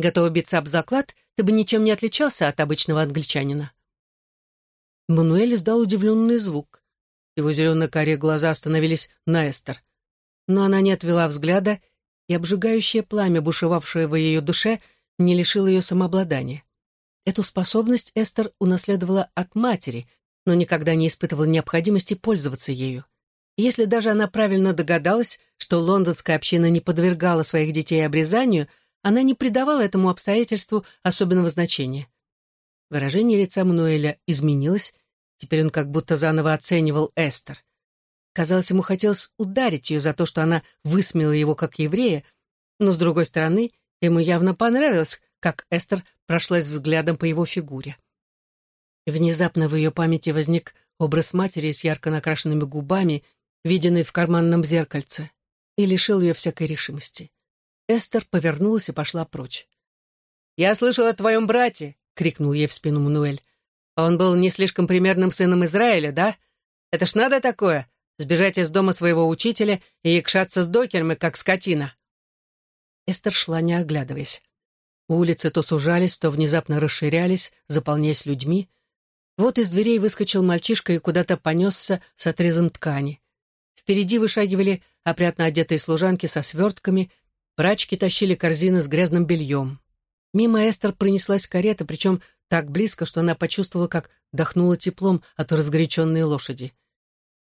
Speaker 1: Готова биться об заклад, ты бы ничем не отличался от обычного англичанина. Мануэль издал удивленный звук. Его зелено-карие глаза остановились на Эстер. Но она не отвела взгляда, и обжигающее пламя, бушевавшее в ее душе, не лишило ее самообладания. Эту способность Эстер унаследовала от матери, но никогда не испытывала необходимости пользоваться ею. И если даже она правильно догадалась, что лондонская община не подвергала своих детей обрезанию, она не придавала этому обстоятельству особенного значения. Выражение лица Мануэля изменилось, теперь он как будто заново оценивал Эстер. Казалось, ему хотелось ударить ее за то, что она высмеяла его как еврея, Но, с другой стороны, ему явно понравилось, как Эстер прошлась взглядом по его фигуре. Внезапно в ее памяти возник образ матери с ярко накрашенными губами, виденный в карманном зеркальце, и лишил ее всякой решимости. Эстер повернулась и пошла прочь. «Я слышал о твоем брате!» — крикнул ей в спину Мануэль. «Он был не слишком примерным сыном Израиля, да? Это ж надо такое — сбежать из дома своего учителя и якшаться с докерами, как скотина!» Эстер шла, не оглядываясь. Улицы то сужались, то внезапно расширялись, заполняясь людьми. Вот из дверей выскочил мальчишка и куда-то понесся с отрезом ткани. Впереди вышагивали опрятно одетые служанки со свертками, прачки тащили корзины с грязным бельем. Мимо Эстер пронеслась карета, причем так близко, что она почувствовала, как дохнула теплом от разгоряченной лошади.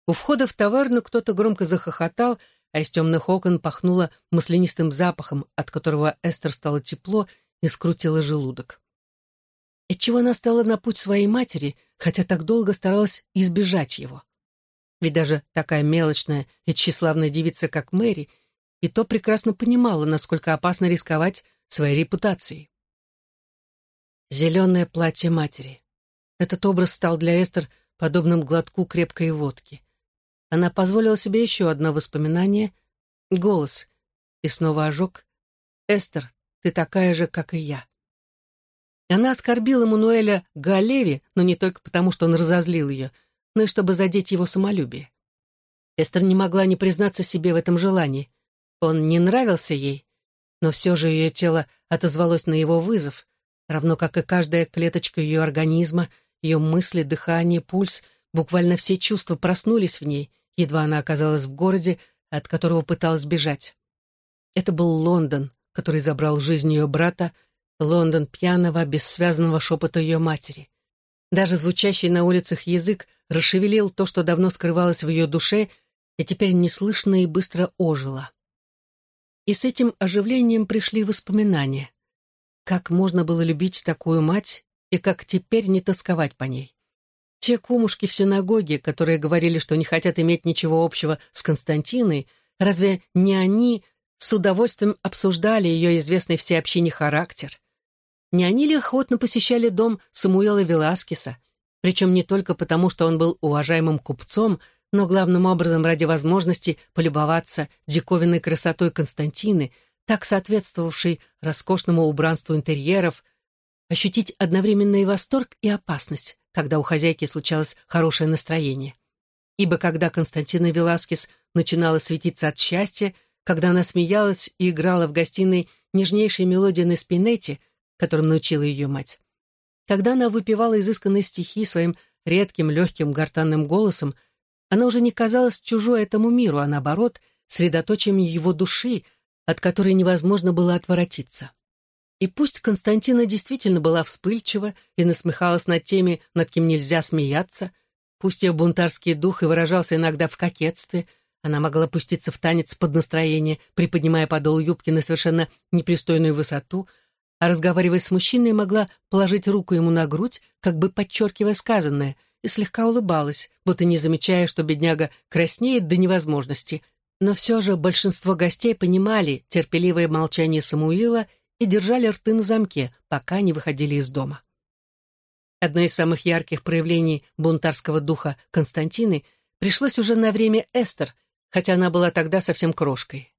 Speaker 1: У входа в таверну кто-то громко захохотал, а из темных окон пахнуло маслянистым запахом, от которого Эстер стало тепло и скрутила желудок. Отчего она стала на путь своей матери, хотя так долго старалась избежать его? Ведь даже такая мелочная и тщеславная девица, как Мэри, и то прекрасно понимала, насколько опасно рисковать своей репутацией. Зеленое платье матери. Этот образ стал для Эстер подобным глотку крепкой водки. Она позволила себе еще одно воспоминание — голос, и снова ожог. «Эстер, ты такая же, как и я». Она оскорбила Мануэля Галеви, но не только потому, что он разозлил ее, но и чтобы задеть его самолюбие. Эстер не могла не признаться себе в этом желании. Он не нравился ей, но все же ее тело отозвалось на его вызов, равно как и каждая клеточка ее организма, ее мысли, дыхание, пульс, буквально все чувства проснулись в ней, едва она оказалась в городе, от которого пыталась бежать. Это был Лондон, который забрал жизнь ее брата, Лондон пьяного, бессвязного шепота ее матери. Даже звучащий на улицах язык расшевелил то, что давно скрывалось в ее душе, и теперь неслышно и быстро ожило. И с этим оживлением пришли воспоминания. Как можно было любить такую мать, и как теперь не тосковать по ней? Те кумушки в синагоге, которые говорили, что не хотят иметь ничего общего с Константиной, разве не они с удовольствием обсуждали ее известный всей общине характер? Не они ли охотно посещали дом Самуэла Веласкеса, причем не только потому, что он был уважаемым купцом, но главным образом ради возможности полюбоваться диковинной красотой Константины, так соответствовавшей роскошному убранству интерьеров, ощутить одновременно и восторг, и опасность, когда у хозяйки случалось хорошее настроение. Ибо когда Константина Веласкес начинала светиться от счастья, когда она смеялась и играла в гостиной нежнейшие мелодии на спинете, которым научила ее мать, когда она выпивала изысканные стихи своим редким легким гортанным голосом, она уже не казалась чужой этому миру, а наоборот, средоточием его души, от которой невозможно было отворотиться. И пусть Константина действительно была вспыльчива и насмехалась над теми, над кем нельзя смеяться, пусть ее бунтарский дух и выражался иногда в кокетстве, она могла пуститься в танец под настроение, приподнимая подол юбки на совершенно непристойную высоту, а разговаривая с мужчиной, могла положить руку ему на грудь, как бы подчеркивая сказанное, и слегка улыбалась, будто не замечая, что бедняга краснеет до невозможности. Но все же большинство гостей понимали терпеливое молчание Самуила и держали рты на замке, пока не выходили из дома. Одно из самых ярких проявлений бунтарского духа Константины пришлось уже на время Эстер, хотя она была тогда совсем крошкой.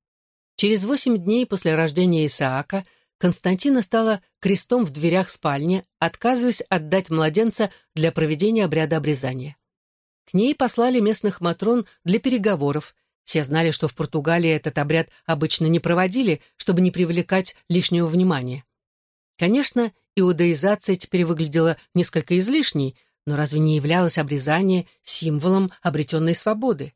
Speaker 1: Через восемь дней после рождения Исаака Константина стала крестом в дверях спальни, отказываясь отдать младенца для проведения обряда обрезания. К ней послали местных матрон для переговоров, все знали, что в Португалии этот обряд обычно не проводили, чтобы не привлекать лишнего внимания. Конечно, иудаизация теперь выглядела несколько излишней, но разве не являлось обрезание символом обретенной свободы?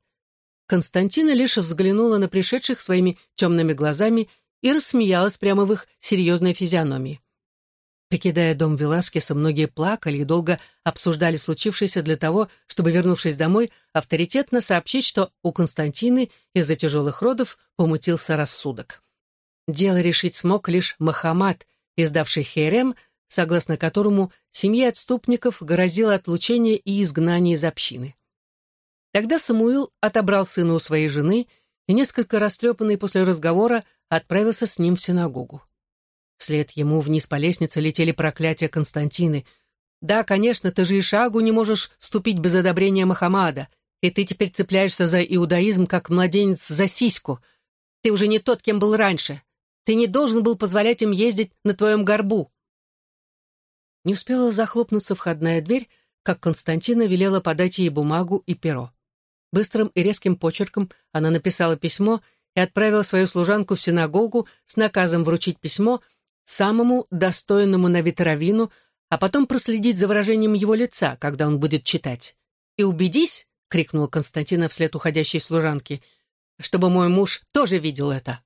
Speaker 1: Константина лишь взглянула на пришедших своими темными глазами и рассмеялась прямо в их серьезной физиономии. Покидая дом Веласкеса, многие плакали и долго обсуждали случившееся для того, чтобы, вернувшись домой, авторитетно сообщить, что у Константины из-за тяжелых родов помутился рассудок. Дело решить смог лишь Махамад, издавший херем, согласно которому семье отступников грозило отлучение и изгнание из общины. Тогда Самуил отобрал сына у своей жены и, несколько растрепанный после разговора, отправился с ним в синагогу. Вслед ему вниз по лестнице летели проклятия Константины. «Да, конечно, ты же и шагу не можешь ступить без одобрения Махамада, и ты теперь цепляешься за иудаизм, как младенец за сиську. Ты уже не тот, кем был раньше. Ты не должен был позволять им ездить на твоем горбу». Не успела захлопнуться входная дверь, как Константина велела подать ей бумагу и перо. Быстрым и резким почерком она написала письмо и отправила свою служанку в синагогу с наказом вручить письмо самому достойному на вид а потом проследить за выражением его лица, когда он будет читать. «И убедись», — крикнула Константина вслед уходящей служанки, «чтобы мой муж тоже видел это».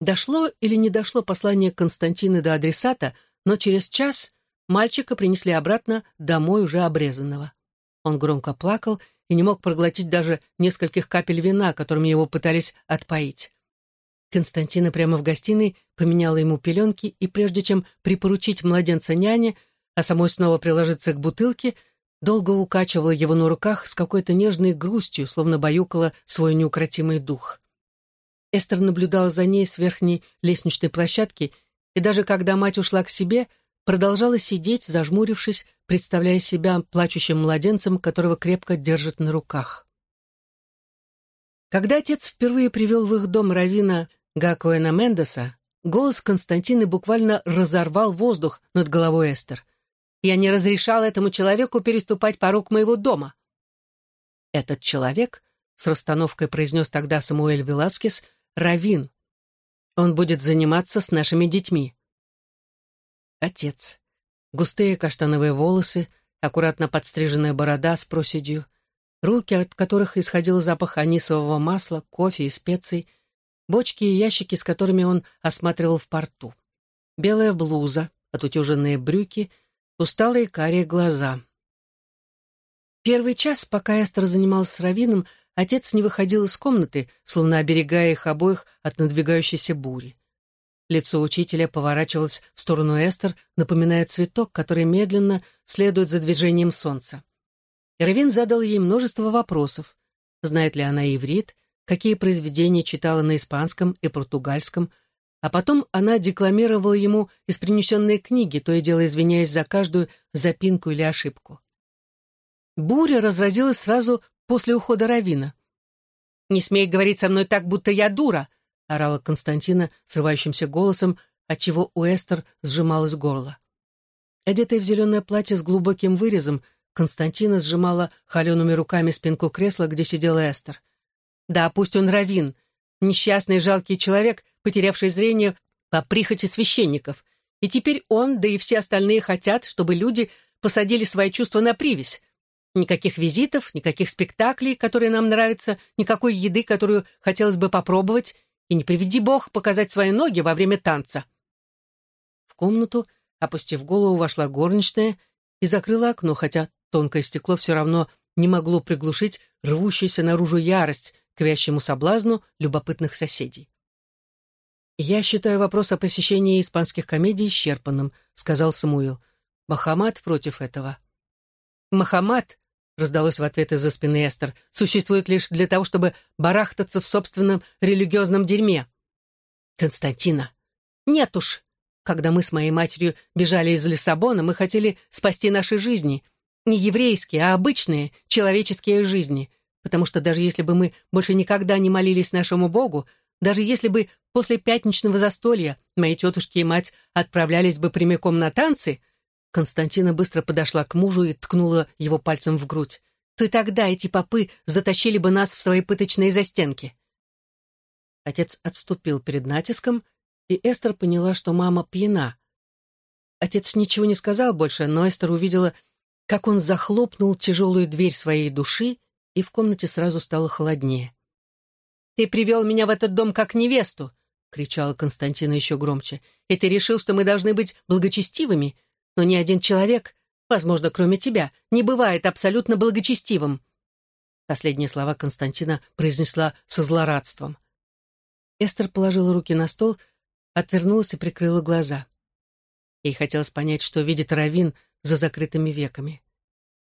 Speaker 1: Дошло или не дошло послание Константины до адресата, но через час мальчика принесли обратно домой уже обрезанного. Он громко плакал и не мог проглотить даже нескольких капель вина, которыми его пытались отпоить. Константина прямо в гостиной поменяла ему пеленки, и прежде чем припоручить младенца няне, а самой снова приложиться к бутылке, долго укачивала его на руках с какой-то нежной грустью, словно баюкала свой неукротимый дух. Эстер наблюдала за ней с верхней лестничной площадки, и даже когда мать ушла к себе, продолжала сидеть, зажмурившись, представляя себя плачущим младенцем, которого крепко держат на руках. Когда отец впервые привел в их дом Равина Гакуэна Мендеса, голос Константины буквально разорвал воздух над головой Эстер. «Я не разрешал этому человеку переступать порог моего дома». «Этот человек», — с расстановкой произнес тогда Самуэль Веласкес, — «Равин. Он будет заниматься с нашими детьми». Отец. Густые каштановые волосы, аккуратно подстриженная борода с проседью, руки, от которых исходил запах анисового масла, кофе и специй — бочки и ящики, с которыми он осматривал в порту. Белая блуза, отутюженные брюки, усталые карие глаза. Первый час, пока Эстер занималась с Равином, отец не выходил из комнаты, словно оберегая их обоих от надвигающейся бури. Лицо учителя поворачивалось в сторону Эстер, напоминая цветок, который медленно следует за движением солнца. Равин задал ей множество вопросов. Знает ли она иврит, какие произведения читала на испанском и португальском, а потом она декламировала ему из принесенной книги, то и дело извиняясь за каждую запинку или ошибку. Буря разразилась сразу после ухода Равина. «Не смей говорить со мной так, будто я дура!» — орала Константина срывающимся голосом, отчего у Эстер сжималось горло. Одетая в зеленое платье с глубоким вырезом, Константина сжимала холеными руками спинку кресла, где сидела Эстер — да, пусть он равин, несчастный жалкий человек, потерявший зрение по прихоти священников. И теперь он, да и все остальные хотят, чтобы люди посадили свои чувства на привязь. Никаких визитов, никаких спектаклей, которые нам нравятся, никакой еды, которую хотелось бы попробовать, и не приведи бог показать свои ноги во время танца. В комнату, опустив голову, вошла горничная и закрыла окно, хотя тонкое стекло все равно не могло приглушить рвущуюся наружу ярость, к вящему соблазну любопытных соседей. «Я считаю вопрос о посещении испанских комедий исчерпанным», — сказал Самуил. «Махамад против этого». «Махамад», — раздалось в ответ из-за спины Эстер, «существует лишь для того, чтобы барахтаться в собственном религиозном дерьме». «Константина». «Нет уж. Когда мы с моей матерью бежали из Лиссабона, мы хотели спасти наши жизни. Не еврейские, а обычные, человеческие жизни потому что даже если бы мы больше никогда не молились нашему Богу, даже если бы после пятничного застолья мои тетушки и мать отправлялись бы прямиком на танцы, Константина быстро подошла к мужу и ткнула его пальцем в грудь, и тогда эти попы затащили бы нас в свои пыточные застенки. Отец отступил перед натиском, и Эстер поняла, что мама пьяна. Отец ничего не сказал больше, но Эстер увидела, как он захлопнул тяжелую дверь своей души и в комнате сразу стало холоднее. «Ты привел меня в этот дом как невесту!» — кричала Константина еще громче. «И ты решил, что мы должны быть благочестивыми, но ни один человек, возможно, кроме тебя, не бывает абсолютно благочестивым». Последние слова Константина произнесла со злорадством. Эстер положила руки на стол, отвернулась и прикрыла глаза. Ей хотелось понять, что видит Равин за закрытыми веками.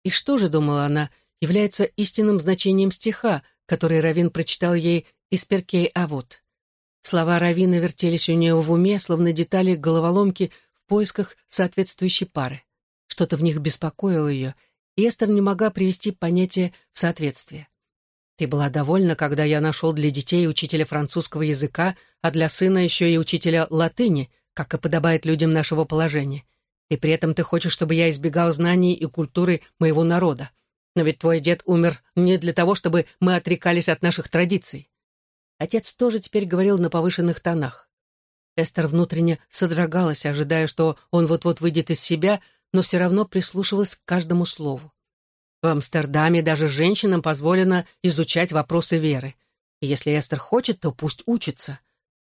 Speaker 1: И что же, думала она, — является истинным значением стиха, который Равин прочитал ей из Перкей Авод. Слова Равина вертелись у нее в уме, словно детали головоломки в поисках соответствующей пары. Что-то в них беспокоило ее, и Эстер не могла привести понятие в соответствие. Ты была довольна, когда я нашел для детей учителя французского языка, а для сына еще и учителя латыни, как и подобает людям нашего положения. И при этом ты хочешь, чтобы я избегал знаний и культуры моего народа. Но ведь твой дед умер не для того, чтобы мы отрекались от наших традиций. Отец тоже теперь говорил на повышенных тонах. Эстер внутренне содрогалась, ожидая, что он вот-вот выйдет из себя, но все равно прислушивалась к каждому слову. В Амстердаме даже женщинам позволено изучать вопросы веры. И если Эстер хочет, то пусть учится.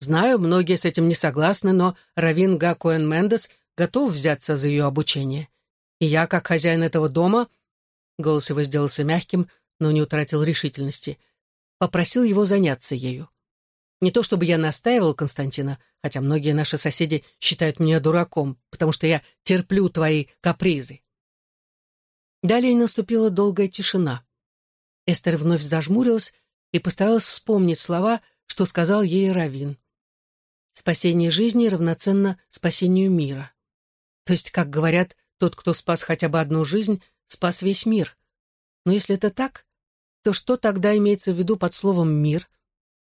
Speaker 1: Знаю, многие с этим не согласны, но Равин Гакуэн Мендес готов взяться за ее обучение. И я, как хозяин этого дома, голос его сделался мягким, но не утратил решительности, попросил его заняться ею. Не то чтобы я настаивал Константина, хотя многие наши соседи считают меня дураком, потому что я терплю твои капризы. Далее наступила долгая тишина. Эстер вновь зажмурилась и постаралась вспомнить слова, что сказал ей Равин. «Спасение жизни равноценно спасению мира». То есть, как говорят, тот, кто спас хотя бы одну жизнь, спас весь мир. Но если это так, то что тогда имеется в виду под словом «мир»?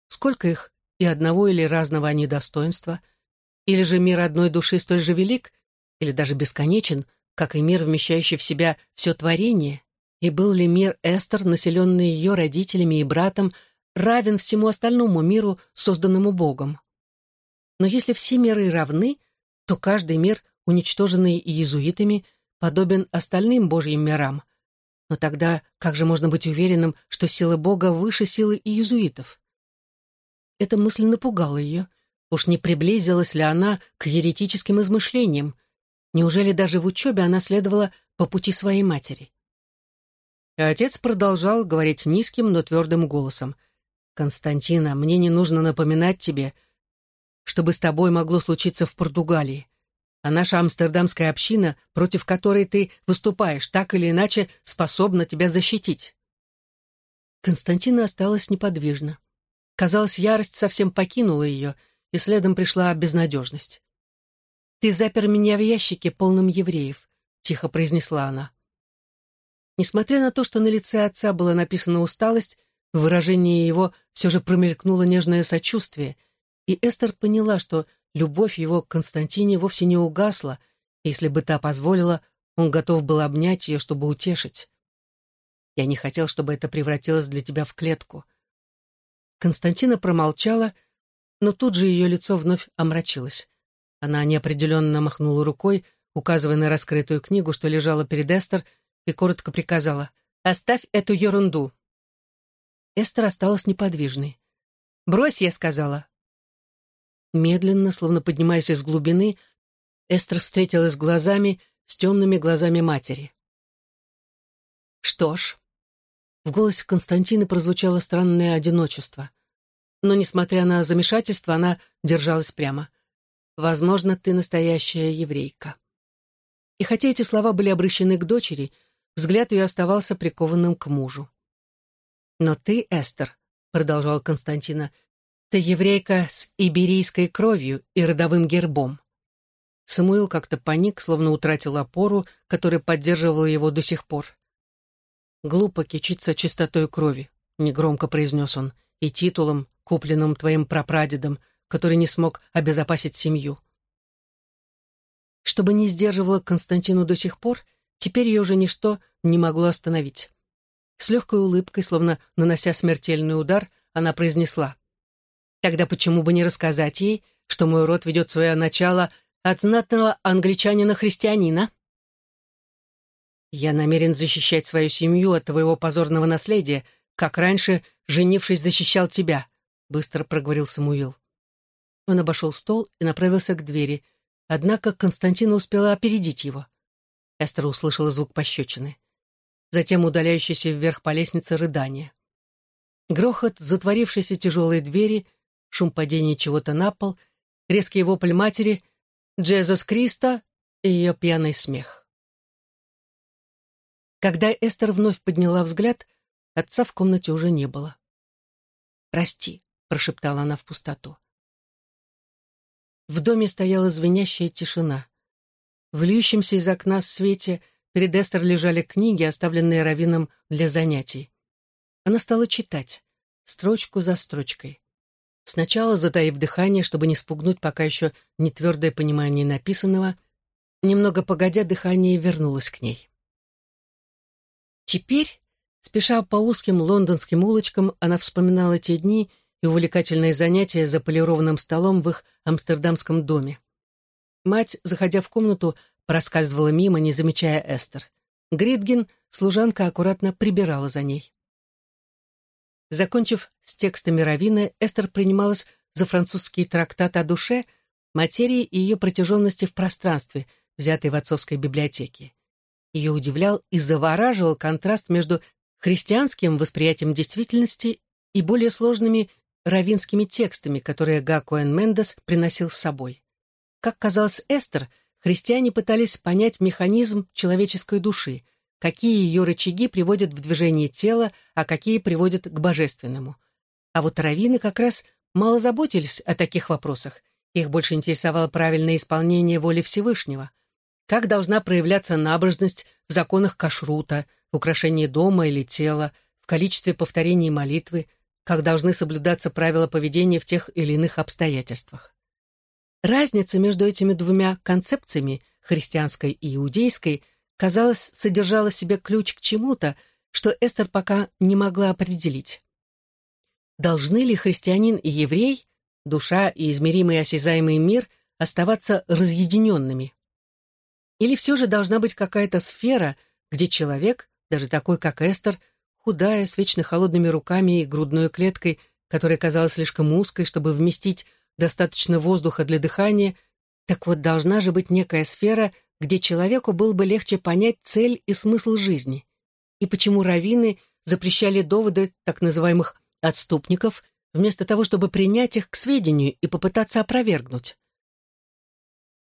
Speaker 1: Сколько их и одного или разного они достоинства? Или же мир одной души столь же велик, или даже бесконечен, как и мир, вмещающий в себя все творение, и был ли мир Эстер, населенный ее родителями и братом, равен всему остальному миру, созданному Богом. Но если все миры равны, то каждый мир, уничтоженный иезуитами, подобен остальным Божьим мирам. Но тогда как же можно быть уверенным, что сила Бога выше силы иезуитов? Эта мысль напугала ее. Уж не приблизилась ли она к еретическим измышлениям, Неужели даже в учебе она следовала по пути своей матери? А отец продолжал говорить низким, но твердым голосом. «Константина, мне не нужно напоминать тебе, чтобы с тобой могло случиться в Португалии. А наша амстердамская община, против которой ты выступаешь, так или иначе способна тебя защитить». Константина осталась неподвижна. Казалось, ярость совсем покинула ее, и следом пришла безнадежность. «Ты запер меня в ящике, полном евреев», — тихо произнесла она. Несмотря на то, что на лице отца была написана усталость, в выражении его все же промелькнуло нежное сочувствие, и Эстер поняла, что любовь его к Константине вовсе не угасла, и если бы та позволила, он готов был обнять ее, чтобы утешить. «Я не хотел, чтобы это превратилось для тебя в клетку». Константина промолчала, но тут же ее лицо вновь омрачилось. Она неопределенно махнула рукой, указывая на раскрытую книгу, что лежала перед Эстер, и коротко приказала «Оставь эту ерунду». Эстер осталась неподвижной. «Брось», — я сказала. Медленно, словно поднимаясь из глубины, Эстер встретилась глазами с темными глазами матери. «Что ж...» В голосе Константины прозвучало странное одиночество. Но, несмотря на замешательство, она держалась прямо. Возможно, ты настоящая еврейка. И хотя эти слова были обращены к дочери, взгляд ее оставался прикованным к мужу. «Но ты, Эстер», — продолжал Константина, — «ты еврейка с иберийской кровью и родовым гербом». Самуил как-то паник, словно утратил опору, которая поддерживала его до сих пор. «Глупо кичиться чистотой крови», — негромко произнес он, — «и титулом, купленным твоим прапрадедом, который не смог обезопасить семью. Чтобы не сдерживала Константину до сих пор, теперь ее уже ничто не могло остановить. С легкой улыбкой, словно нанося смертельный удар, она произнесла. «Тогда почему бы не рассказать ей, что мой род ведет свое начало от знатного англичанина-христианина?» «Я намерен защищать свою семью от твоего позорного наследия, как раньше, женившись, защищал тебя», — быстро проговорил Самуил. Он обошел стол и направился к двери, однако Константина успела опередить его. Эстер услышала звук пощечины. Затем удаляющийся вверх по лестнице рыдание. Грохот затворившейся тяжелой двери, шум падения чего-то на пол, резкий вопль матери, Джезус Криста и ее пьяный смех. Когда Эстер вновь подняла взгляд, отца в комнате уже не было. «Прости», — прошептала она в пустоту. в доме стояла звенящая тишина. В льющемся из окна свете перед Эстер лежали книги, оставленные Равином для занятий. Она стала читать, строчку за строчкой. Сначала затаив дыхание, чтобы не спугнуть пока еще не твердое понимание написанного, немного погодя, дыхание вернулось к ней. Теперь, спеша по узким лондонским улочкам, она вспоминала те дни и увлекательные занятия за полированным столом в их амстердамском доме. Мать, заходя в комнату, проскальзывала мимо, не замечая Эстер. Гридгин, служанка, аккуратно прибирала за ней. Закончив с текстами Равины, Эстер принималась за французский трактат о душе, материи и ее протяженности в пространстве, взятый в отцовской библиотеке. Ее удивлял и завораживал контраст между христианским восприятием действительности и более сложными равинскими текстами, которые Гакуэн Мендес приносил с собой. Как казалось Эстер, христиане пытались понять механизм человеческой души, какие ее рычаги приводят в движение тело, а какие приводят к божественному. А вот раввины как раз мало заботились о таких вопросах. Их больше интересовало правильное исполнение воли Всевышнего. Как должна проявляться набожность в законах кашрута, в украшении дома или тела, в количестве повторений молитвы, как должны соблюдаться правила поведения в тех или иных обстоятельствах. Разница между этими двумя концепциями, христианской и иудейской, казалось, содержала в себе ключ к чему-то, что Эстер пока не могла определить. Должны ли христианин и еврей, душа и измеримый осязаемый мир, оставаться разъединенными? Или все же должна быть какая-то сфера, где человек, даже такой, как Эстер, худая, с вечно холодными руками и грудной клеткой, которая казалась слишком узкой, чтобы вместить достаточно воздуха для дыхания, так вот должна же быть некая сфера, где человеку было бы легче понять цель и смысл жизни, и почему раввины запрещали доводы так называемых «отступников», вместо того, чтобы принять их к сведению и попытаться опровергнуть.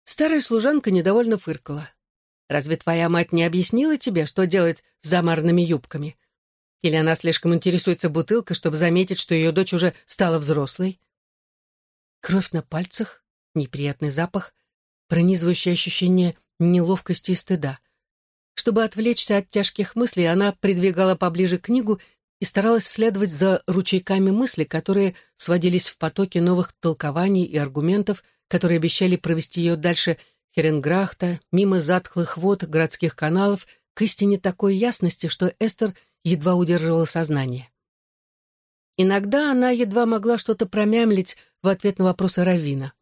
Speaker 1: Старая служанка недовольно фыркала. «Разве твоя мать не объяснила тебе, что делать с замарными юбками? Или она слишком интересуется бутылкой, чтобы заметить, что ее дочь уже стала взрослой?» Кровь на пальцах, неприятный запах, пронизывающее ощущение неловкости и стыда. Чтобы отвлечься от тяжких мыслей, она придвигала поближе книгу и старалась следовать за ручейками мысли, которые сводились в потоке новых толкований и аргументов, которые обещали провести ее дальше Херенграхта, мимо затхлых вод городских каналов, к истине такой ясности, что Эстер едва удерживала сознание. Иногда она едва могла что-то промямлить в ответ на вопросы Равина.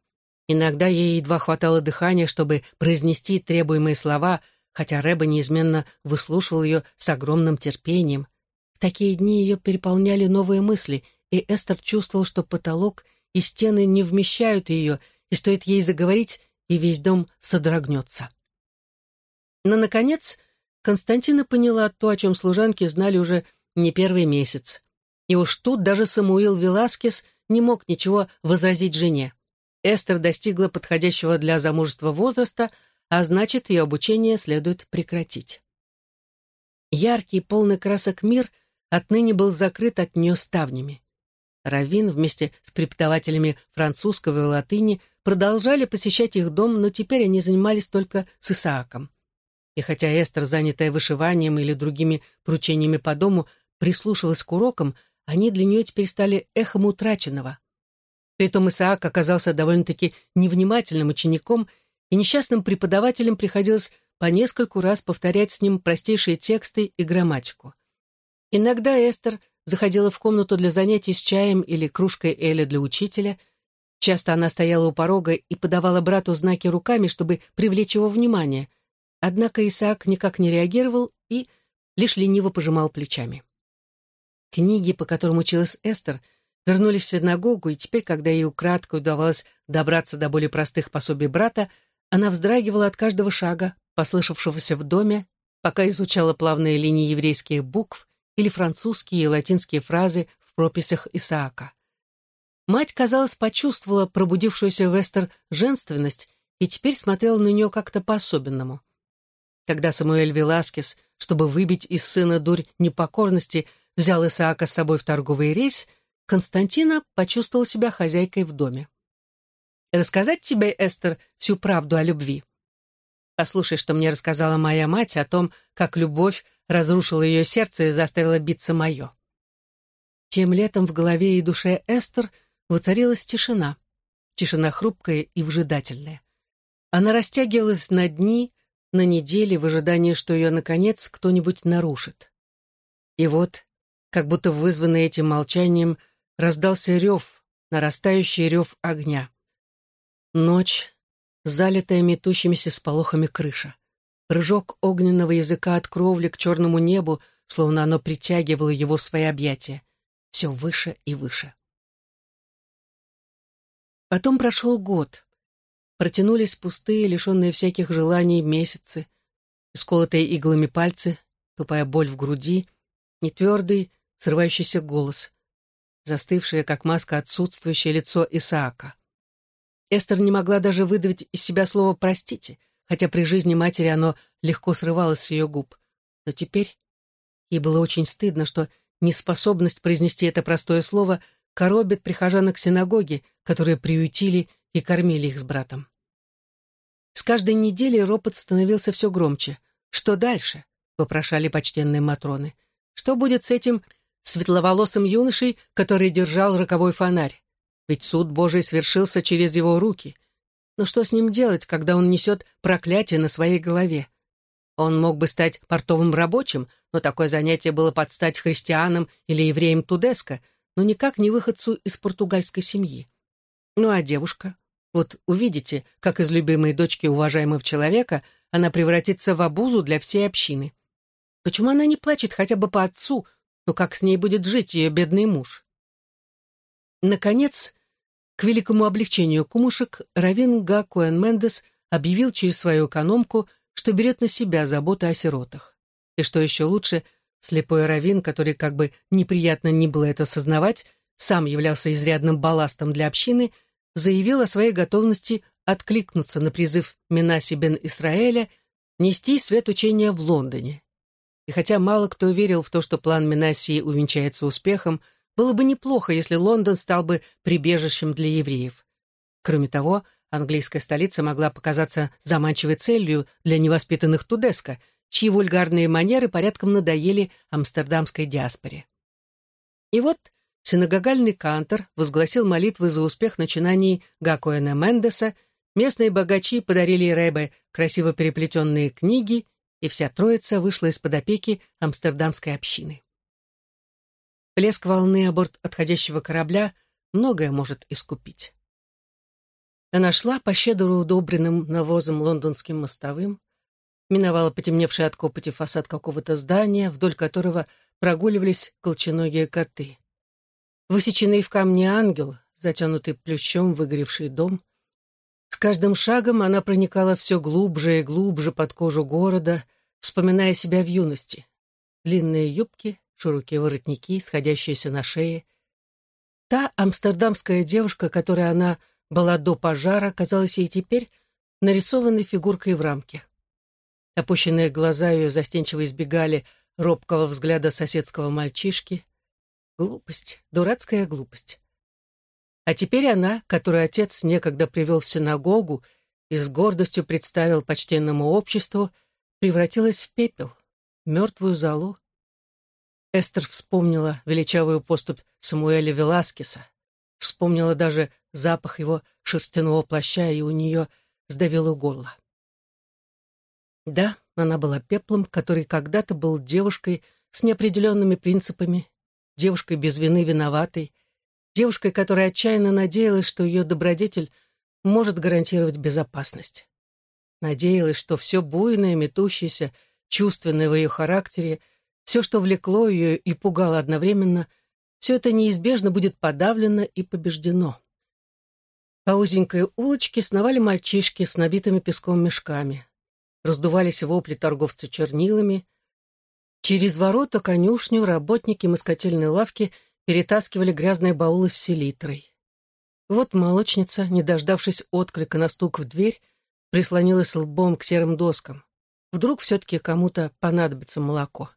Speaker 1: Иногда ей едва хватало дыхания, чтобы произнести требуемые слова, хотя Рэба неизменно выслушивал ее с огромным терпением. В такие дни ее переполняли новые мысли, и Эстер чувствовал, что потолок и стены не вмещают ее, и стоит ей заговорить, и весь дом содрогнется. Но, наконец, Константина поняла то, о чем служанки знали уже не первый месяц. И уж тут даже Самуил Веласкес не мог ничего возразить жене. Эстер достигла подходящего для замужества возраста, а значит, ее обучение следует прекратить. Яркий, полный красок мир отныне был закрыт от нее ставнями. Равин вместе с преподавателями французского и латыни продолжали посещать их дом, но теперь они занимались только с Исааком. И хотя Эстер, занятая вышиванием или другими поручениями по дому, прислушивалась к урокам, они для нее теперь стали эхом утраченного. Притом Исаак оказался довольно-таки невнимательным учеником, и несчастным преподавателям приходилось по нескольку раз повторять с ним простейшие тексты и грамматику. Иногда Эстер заходила в комнату для занятий с чаем или кружкой Эля для учителя. Часто она стояла у порога и подавала брату знаки руками, чтобы привлечь его внимание. Однако Исаак никак не реагировал и лишь лениво пожимал плечами. Книги, по которым училась Эстер, — вернулись в синагогу, и теперь, когда ей украдкой удавалось добраться до более простых пособий брата, она вздрагивала от каждого шага, послышавшегося в доме, пока изучала плавные линии еврейских букв или французские и латинские фразы в прописях Исаака. Мать, казалось, почувствовала пробудившуюся в Эстер женственность и теперь смотрела на нее как-то по-особенному. Когда Самуэль Веласкес, чтобы выбить из сына дурь непокорности, взял Исаака с собой в торговый рейс — Константина почувствовала себя хозяйкой в доме. Рассказать тебе, Эстер, всю правду о любви? Послушай, что мне рассказала моя мать о том, как любовь разрушила ее сердце и заставила биться мое. Тем летом в голове и душе Эстер воцарилась тишина. Тишина хрупкая и вжидательная. Она растягивалась на дни, на недели в ожидании, что ее, наконец, кто-нибудь нарушит. И вот, как будто вызванный этим молчанием, раздался рев, нарастающий рев огня. Ночь, залитая метущимися сполохами крыша. Прыжок огненного языка от кровли к черному небу, словно оно притягивало его в свои объятия. Все выше и выше. Потом прошел год. Протянулись пустые, лишенные всяких желаний месяцы, сколотые иглами пальцы, тупая боль в груди, нетвердый, срывающийся голос, застывшее, как маска, отсутствующее лицо Исаака. Эстер не могла даже выдавить из себя слово «простите», хотя при жизни матери оно легко срывалось с ее губ. Но теперь ей было очень стыдно, что неспособность произнести это простое слово коробит прихожанок синагоги, которые приютили и кормили их с братом. С каждой недели ропот становился все громче. «Что дальше?» — вопрошали почтенные Матроны. «Что будет с этим светловолосым юношей, который держал роковой фонарь? ведь суд Божий свершился через его руки. Но что с ним делать, когда он несет проклятие на своей голове? Он мог бы стать портовым рабочим, но такое занятие было под стать христианам или евреям Тудеско, но никак не выходцу из португальской семьи. Ну а девушка? Вот увидите, как из любимой дочки уважаемого человека она превратится в обузу для всей общины. Почему она не плачет хотя бы по отцу, но как с ней будет жить ее бедный муж? Наконец, к великому облегчению кумушек Равин Га Куэн Мендес объявил через свою экономку, что берет на себя заботу о сиротах. И что еще лучше, слепой Равин, который как бы неприятно не было это осознавать, сам являлся изрядным балластом для общины, заявил о своей готовности откликнуться на призыв Минаси бен Исраэля нести свет учения в Лондоне. И хотя мало кто верил в то, что план Минасии увенчается успехом, было бы неплохо, если Лондон стал бы прибежищем для евреев. Кроме того, английская столица могла показаться заманчивой целью для невоспитанных тудеско, чьи вульгарные манеры порядком надоели амстердамской диаспоре. И вот синагогальный кантор возгласил молитвы за успех начинаний Гакуэна Мендеса, местные богачи подарили Рэбе красиво переплетенные книги, и вся троица вышла из-под опеки амстердамской общины. Плеск волны о борт отходящего корабля многое может искупить. Она шла по щедро удобренным навозом лондонским мостовым, миновала потемневший от копоти фасад какого-то здания, вдоль которого прогуливались колченогие коты. Высеченный в камне ангел, затянутый плющом выгоревший дом. С каждым шагом она проникала все глубже и глубже под кожу города, вспоминая себя в юности. Длинные юбки, широкие воротники, сходящиеся на шее. Та амстердамская девушка, которой она была до пожара, казалась ей теперь нарисованной фигуркой в рамке. Опущенные глаза ее застенчиво избегали робкого взгляда соседского мальчишки. Глупость, дурацкая глупость. А теперь она, которую отец некогда привел в синагогу и с гордостью представил почтенному обществу, превратилась в пепел, мертвую залу, Эстер вспомнила величавую поступь Самуэля Веласкеса, вспомнила даже запах его шерстяного плаща, и у нее сдавило горло. Да, она была пеплом, который когда-то был девушкой с неопределенными принципами, девушкой без вины виноватой, девушкой, которая отчаянно надеялась, что ее добродетель может гарантировать безопасность. Надеялась, что все буйное, метущееся, чувственное в ее характере — все, что влекло ее и пугало одновременно, все это неизбежно будет подавлено и побеждено. По узенькой улочке сновали мальчишки с набитыми песком мешками. Раздувались вопли торговцы чернилами. Через ворота конюшню работники москотельной лавки перетаскивали грязные баулы с селитрой. Вот молочница, не дождавшись отклика на стук в дверь, прислонилась лбом к серым доскам. Вдруг все-таки кому-то понадобится молоко.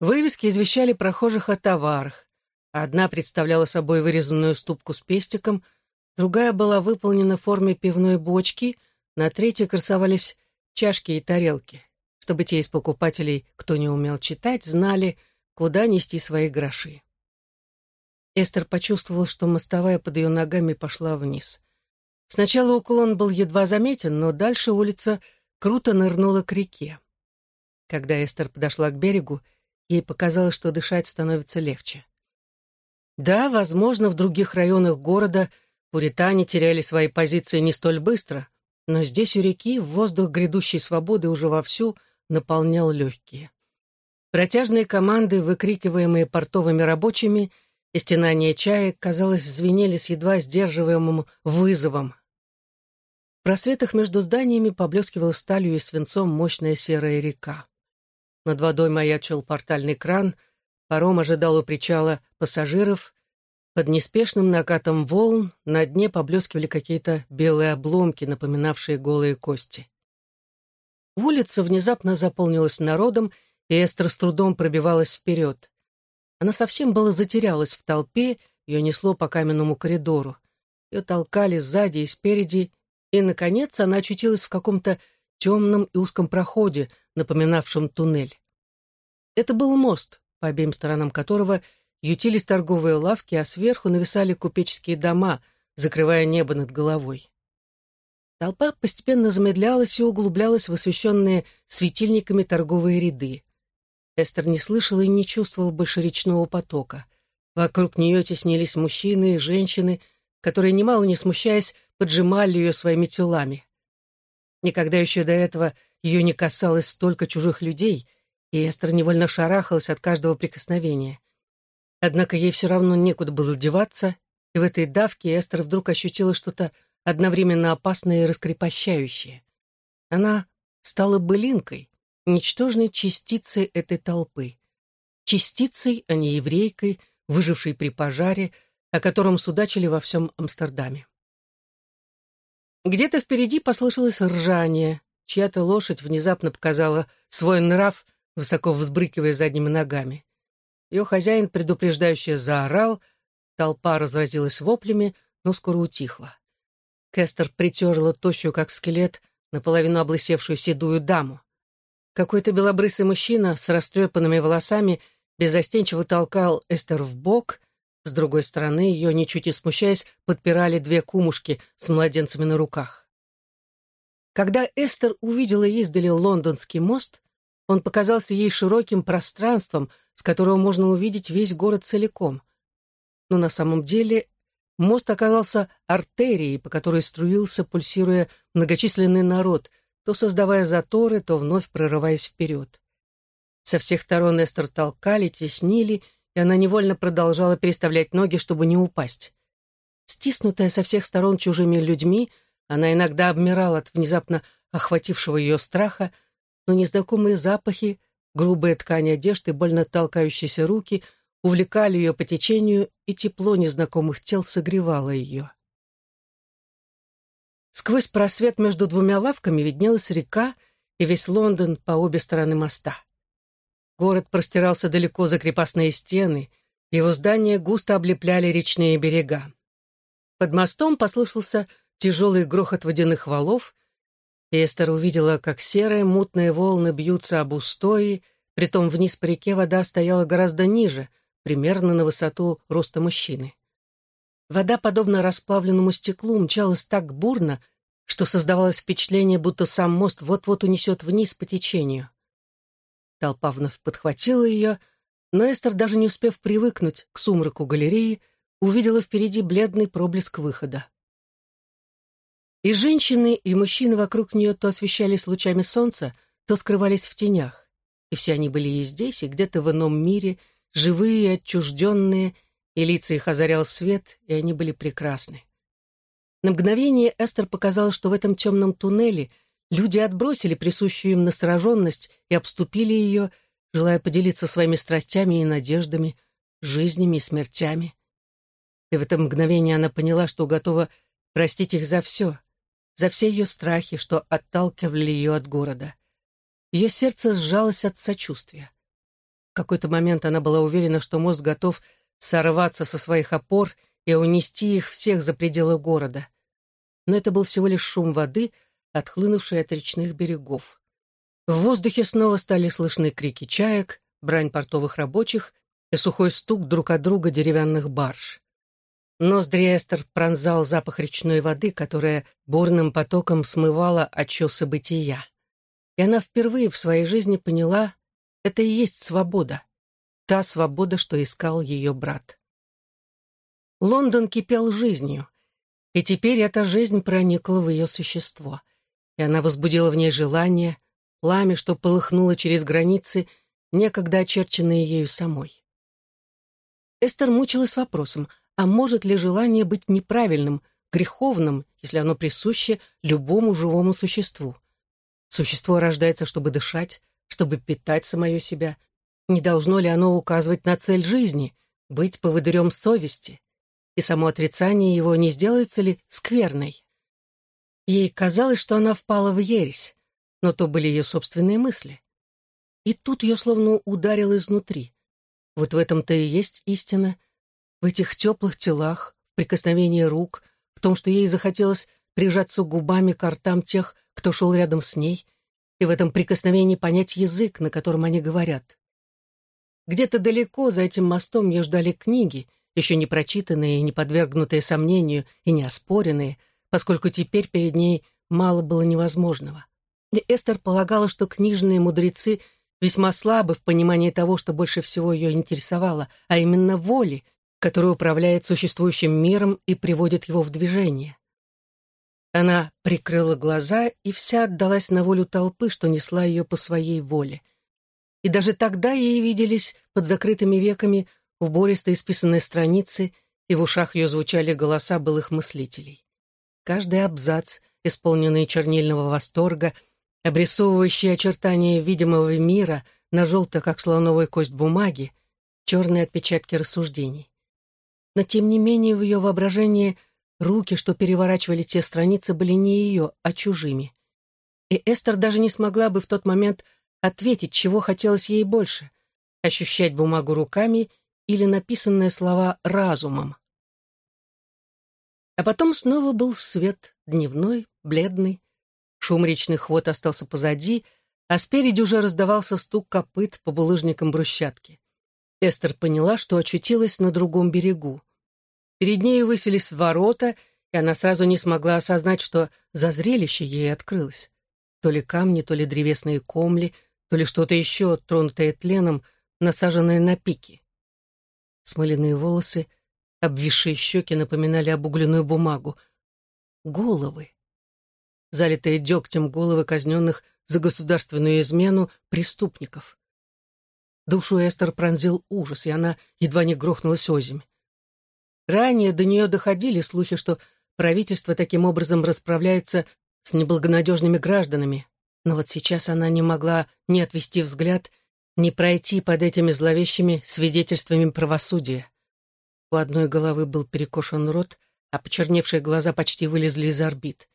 Speaker 1: Вывески извещали прохожих о товарах. Одна представляла собой вырезанную ступку с пестиком, другая была выполнена в форме пивной бочки, на третьей красовались чашки и тарелки, чтобы те из покупателей, кто не умел читать, знали, куда нести свои гроши. Эстер почувствовала, что мостовая под ее ногами пошла вниз. Сначала уклон был едва заметен, но дальше улица круто нырнула к реке. Когда Эстер подошла к берегу, ей показалось, что дышать становится легче. Да, возможно, в других районах города пуритане теряли свои позиции не столь быстро, но здесь у реки воздух грядущей свободы уже вовсю наполнял легкие. Протяжные команды, выкрикиваемые портовыми рабочими, и стенание чая, казалось, звенели с едва сдерживаемым вызовом. В просветах между зданиями поблескивала сталью и свинцом мощная серая река. Над водой маячил портальный кран, паром ожидал у причала пассажиров. Под неспешным накатом волн на дне поблескивали какие-то белые обломки, напоминавшие голые кости. Улица внезапно заполнилась народом, и Эстер с трудом пробивалась вперед. Она совсем было затерялась в толпе, ее несло по каменному коридору. Ее толкали сзади и спереди, и, наконец, она очутилась в каком-то темном и узком проходе, напоминавшем туннель. Это был мост, по обеим сторонам которого ютились торговые лавки, а сверху нависали купеческие дома, закрывая небо над головой. Толпа постепенно замедлялась и углублялась в освещенные светильниками торговые ряды. Эстер не слышала и не чувствовала больше речного потока. Вокруг нее теснились мужчины и женщины, которые, немало не смущаясь, поджимали ее своими телами. Никогда еще до этого ее не касалось столько чужих людей, и Эстер невольно шарахалась от каждого прикосновения. Однако ей все равно некуда было деваться, и в этой давке Эстер вдруг ощутила что-то одновременно опасное и раскрепощающее. Она стала былинкой, ничтожной частицей этой толпы. Частицей, а не еврейкой, выжившей при пожаре, о котором судачили во всем Амстердаме. Где-то впереди послышалось ржание. Чья-то лошадь внезапно показала свой нрав, высоко взбрыкивая задними ногами. Ее хозяин предупреждающе заорал, толпа разразилась воплями, но скоро утихла. Кестер притерла тощую, как скелет, наполовину облысевшую седую даму. Какой-то белобрысый мужчина с растрепанными волосами беззастенчиво толкал Эстер в бок, с другой стороны, ее, ничуть не смущаясь, подпирали две кумушки с младенцами на руках. Когда Эстер увидела издали лондонский мост, он показался ей широким пространством, с которого можно увидеть весь город целиком. Но на самом деле мост оказался артерией, по которой струился, пульсируя многочисленный народ, то создавая заторы, то вновь прорываясь вперед. Со всех сторон Эстер толкали, теснили, и она невольно продолжала переставлять ноги, чтобы не упасть. Стиснутая со всех сторон чужими людьми, она иногда обмирала от внезапно охватившего ее страха, но незнакомые запахи, грубые ткани одежды, больно толкающиеся руки увлекали ее по течению, и тепло незнакомых тел согревало ее. Сквозь просвет между двумя лавками виднелась река и весь Лондон по обе стороны моста. Город простирался далеко за крепостные стены, его здания густо облепляли речные берега. Под мостом послышался тяжелый грохот водяных валов, и Эстер увидела, как серые мутные волны бьются об устои, притом вниз по реке вода стояла гораздо ниже, примерно на высоту роста мужчины. Вода, подобно расплавленному стеклу, мчалась так бурно, что создавалось впечатление, будто сам мост вот-вот унесет вниз по течению. Толпа вновь подхватила ее, но Эстер, даже не успев привыкнуть к сумраку галереи, увидела впереди бледный проблеск выхода. И женщины, и мужчины вокруг нее то освещались лучами солнца, то скрывались в тенях. И все они были и здесь, и где-то в ином мире, живые отчужденные, и лица их озарял свет, и они были прекрасны. На мгновение Эстер показалось, что в этом темном туннеле Люди отбросили присущую им настороженность и обступили ее, желая поделиться своими страстями и надеждами, жизнями и смертями. И в это мгновение она поняла, что готова простить их за все, за все ее страхи, что отталкивали ее от города. Ее сердце сжалось от сочувствия. В какой-то момент она была уверена, что мозг готов сорваться со своих опор и унести их всех за пределы города. Но это был всего лишь шум воды, отхлынувший от речных берегов. В воздухе снова стали слышны крики чаек, брань портовых рабочих и сухой стук друг от друга деревянных барж. Ноздри Эстер пронзал запах речной воды, которая бурным потоком смывала очесы бытия. И она впервые в своей жизни поняла, это и есть свобода. Та свобода, что искал ее брат. Лондон кипел жизнью, и теперь эта жизнь проникла в ее существо, и она возбудила в ней желание, пламя, что полыхнуло через границы, некогда очерченные ею самой. Эстер мучилась вопросом, а может ли желание быть неправильным, греховным, если оно присуще любому живому существу? Существо рождается, чтобы дышать, чтобы питать самое себя. Не должно ли оно указывать на цель жизни, быть поводырем совести? И само отрицание его не сделается ли скверной? Ей казалось, что она впала в ересь, но то были ее собственные мысли. И тут ее словно ударил изнутри. Вот в этом-то и есть истина, в этих теплых телах, в прикосновении рук, в том, что ей захотелось прижаться губами к ртам тех, кто шел рядом с ней, и в этом прикосновении понять язык, на котором они говорят. Где-то далеко за этим мостом ее ждали книги, еще не прочитанные, не подвергнутые сомнению и не оспоренные, поскольку теперь перед ней мало было невозможного. И Эстер полагала, что книжные мудрецы весьма слабы в понимании того, что больше всего ее интересовало, а именно воли, которая управляет существующим миром и приводит его в движение. Она прикрыла глаза и вся отдалась на волю толпы, что несла ее по своей воле. И даже тогда ей виделись под закрытыми веками убористо исписанные страницы, и в ушах ее звучали голоса былых мыслителей. Каждый абзац, исполненный чернильного восторга, обрисовывающий очертания видимого мира на желто, как слоновая кость бумаги, черные отпечатки рассуждений. Но, тем не менее, в ее воображении – Руки, что переворачивали те страницы, были не ее, а чужими. И Эстер даже не смогла бы в тот момент ответить, чего хотелось ей больше — ощущать бумагу руками или написанные слова разумом. А потом снова был свет, дневной, бледный. Шум речных вод остался позади, а спереди уже раздавался стук копыт по булыжникам брусчатки. Эстер поняла, что очутилась на другом берегу. Перед нею высились ворота, и она сразу не смогла осознать, что за зрелище ей открылось. То ли камни, то ли древесные комли, то ли что-то еще, тронутое тленом, насаженное на пики. Смоляные волосы, обвисшие щеки напоминали обугленную бумагу. Головы. Залитые дегтем головы казненных за государственную измену преступников. Душу Эстер пронзил ужас, и она едва не грохнулась озимь. Ранее до нее доходили слухи, что правительство таким образом расправляется с неблагонадежными гражданами, но вот сейчас она не могла ни отвести взгляд, ни пройти под этими зловещими свидетельствами правосудия. У одной головы был перекошен рот, а почерневшие глаза почти вылезли из орбит,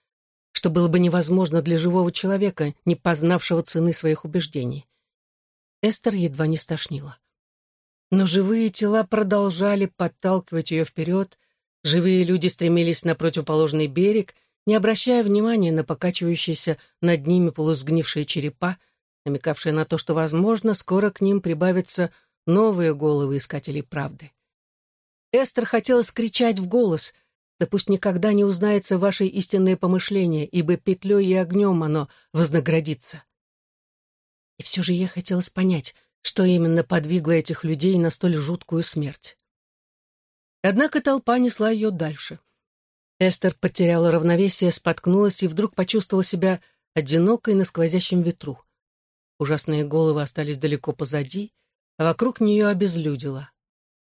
Speaker 1: что было бы невозможно для живого человека, не познавшего цены своих убеждений. Эстер едва не стошнила. Но живые тела продолжали подталкивать ее вперед, живые люди стремились на противоположный берег, не обращая внимания на покачивающиеся над ними полусгнившие черепа, намекавшие на то, что, возможно, скоро к ним прибавятся новые головы искателей правды. Эстер хотела скричать в голос, да пусть никогда не узнается ваше истинное помышление, ибо петлей и огнем оно вознаградится. И все же ей хотелось понять, что именно подвигло этих людей на столь жуткую смерть. Однако толпа несла ее дальше. Эстер потеряла равновесие, споткнулась и вдруг почувствовала себя одинокой на сквозящем ветру. Ужасные головы остались далеко позади, а вокруг нее обезлюдило.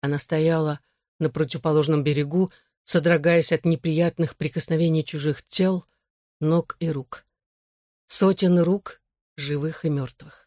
Speaker 1: Она стояла на противоположном берегу, содрогаясь от неприятных прикосновений чужих тел, ног и рук. Сотен рук, живых и мертвых.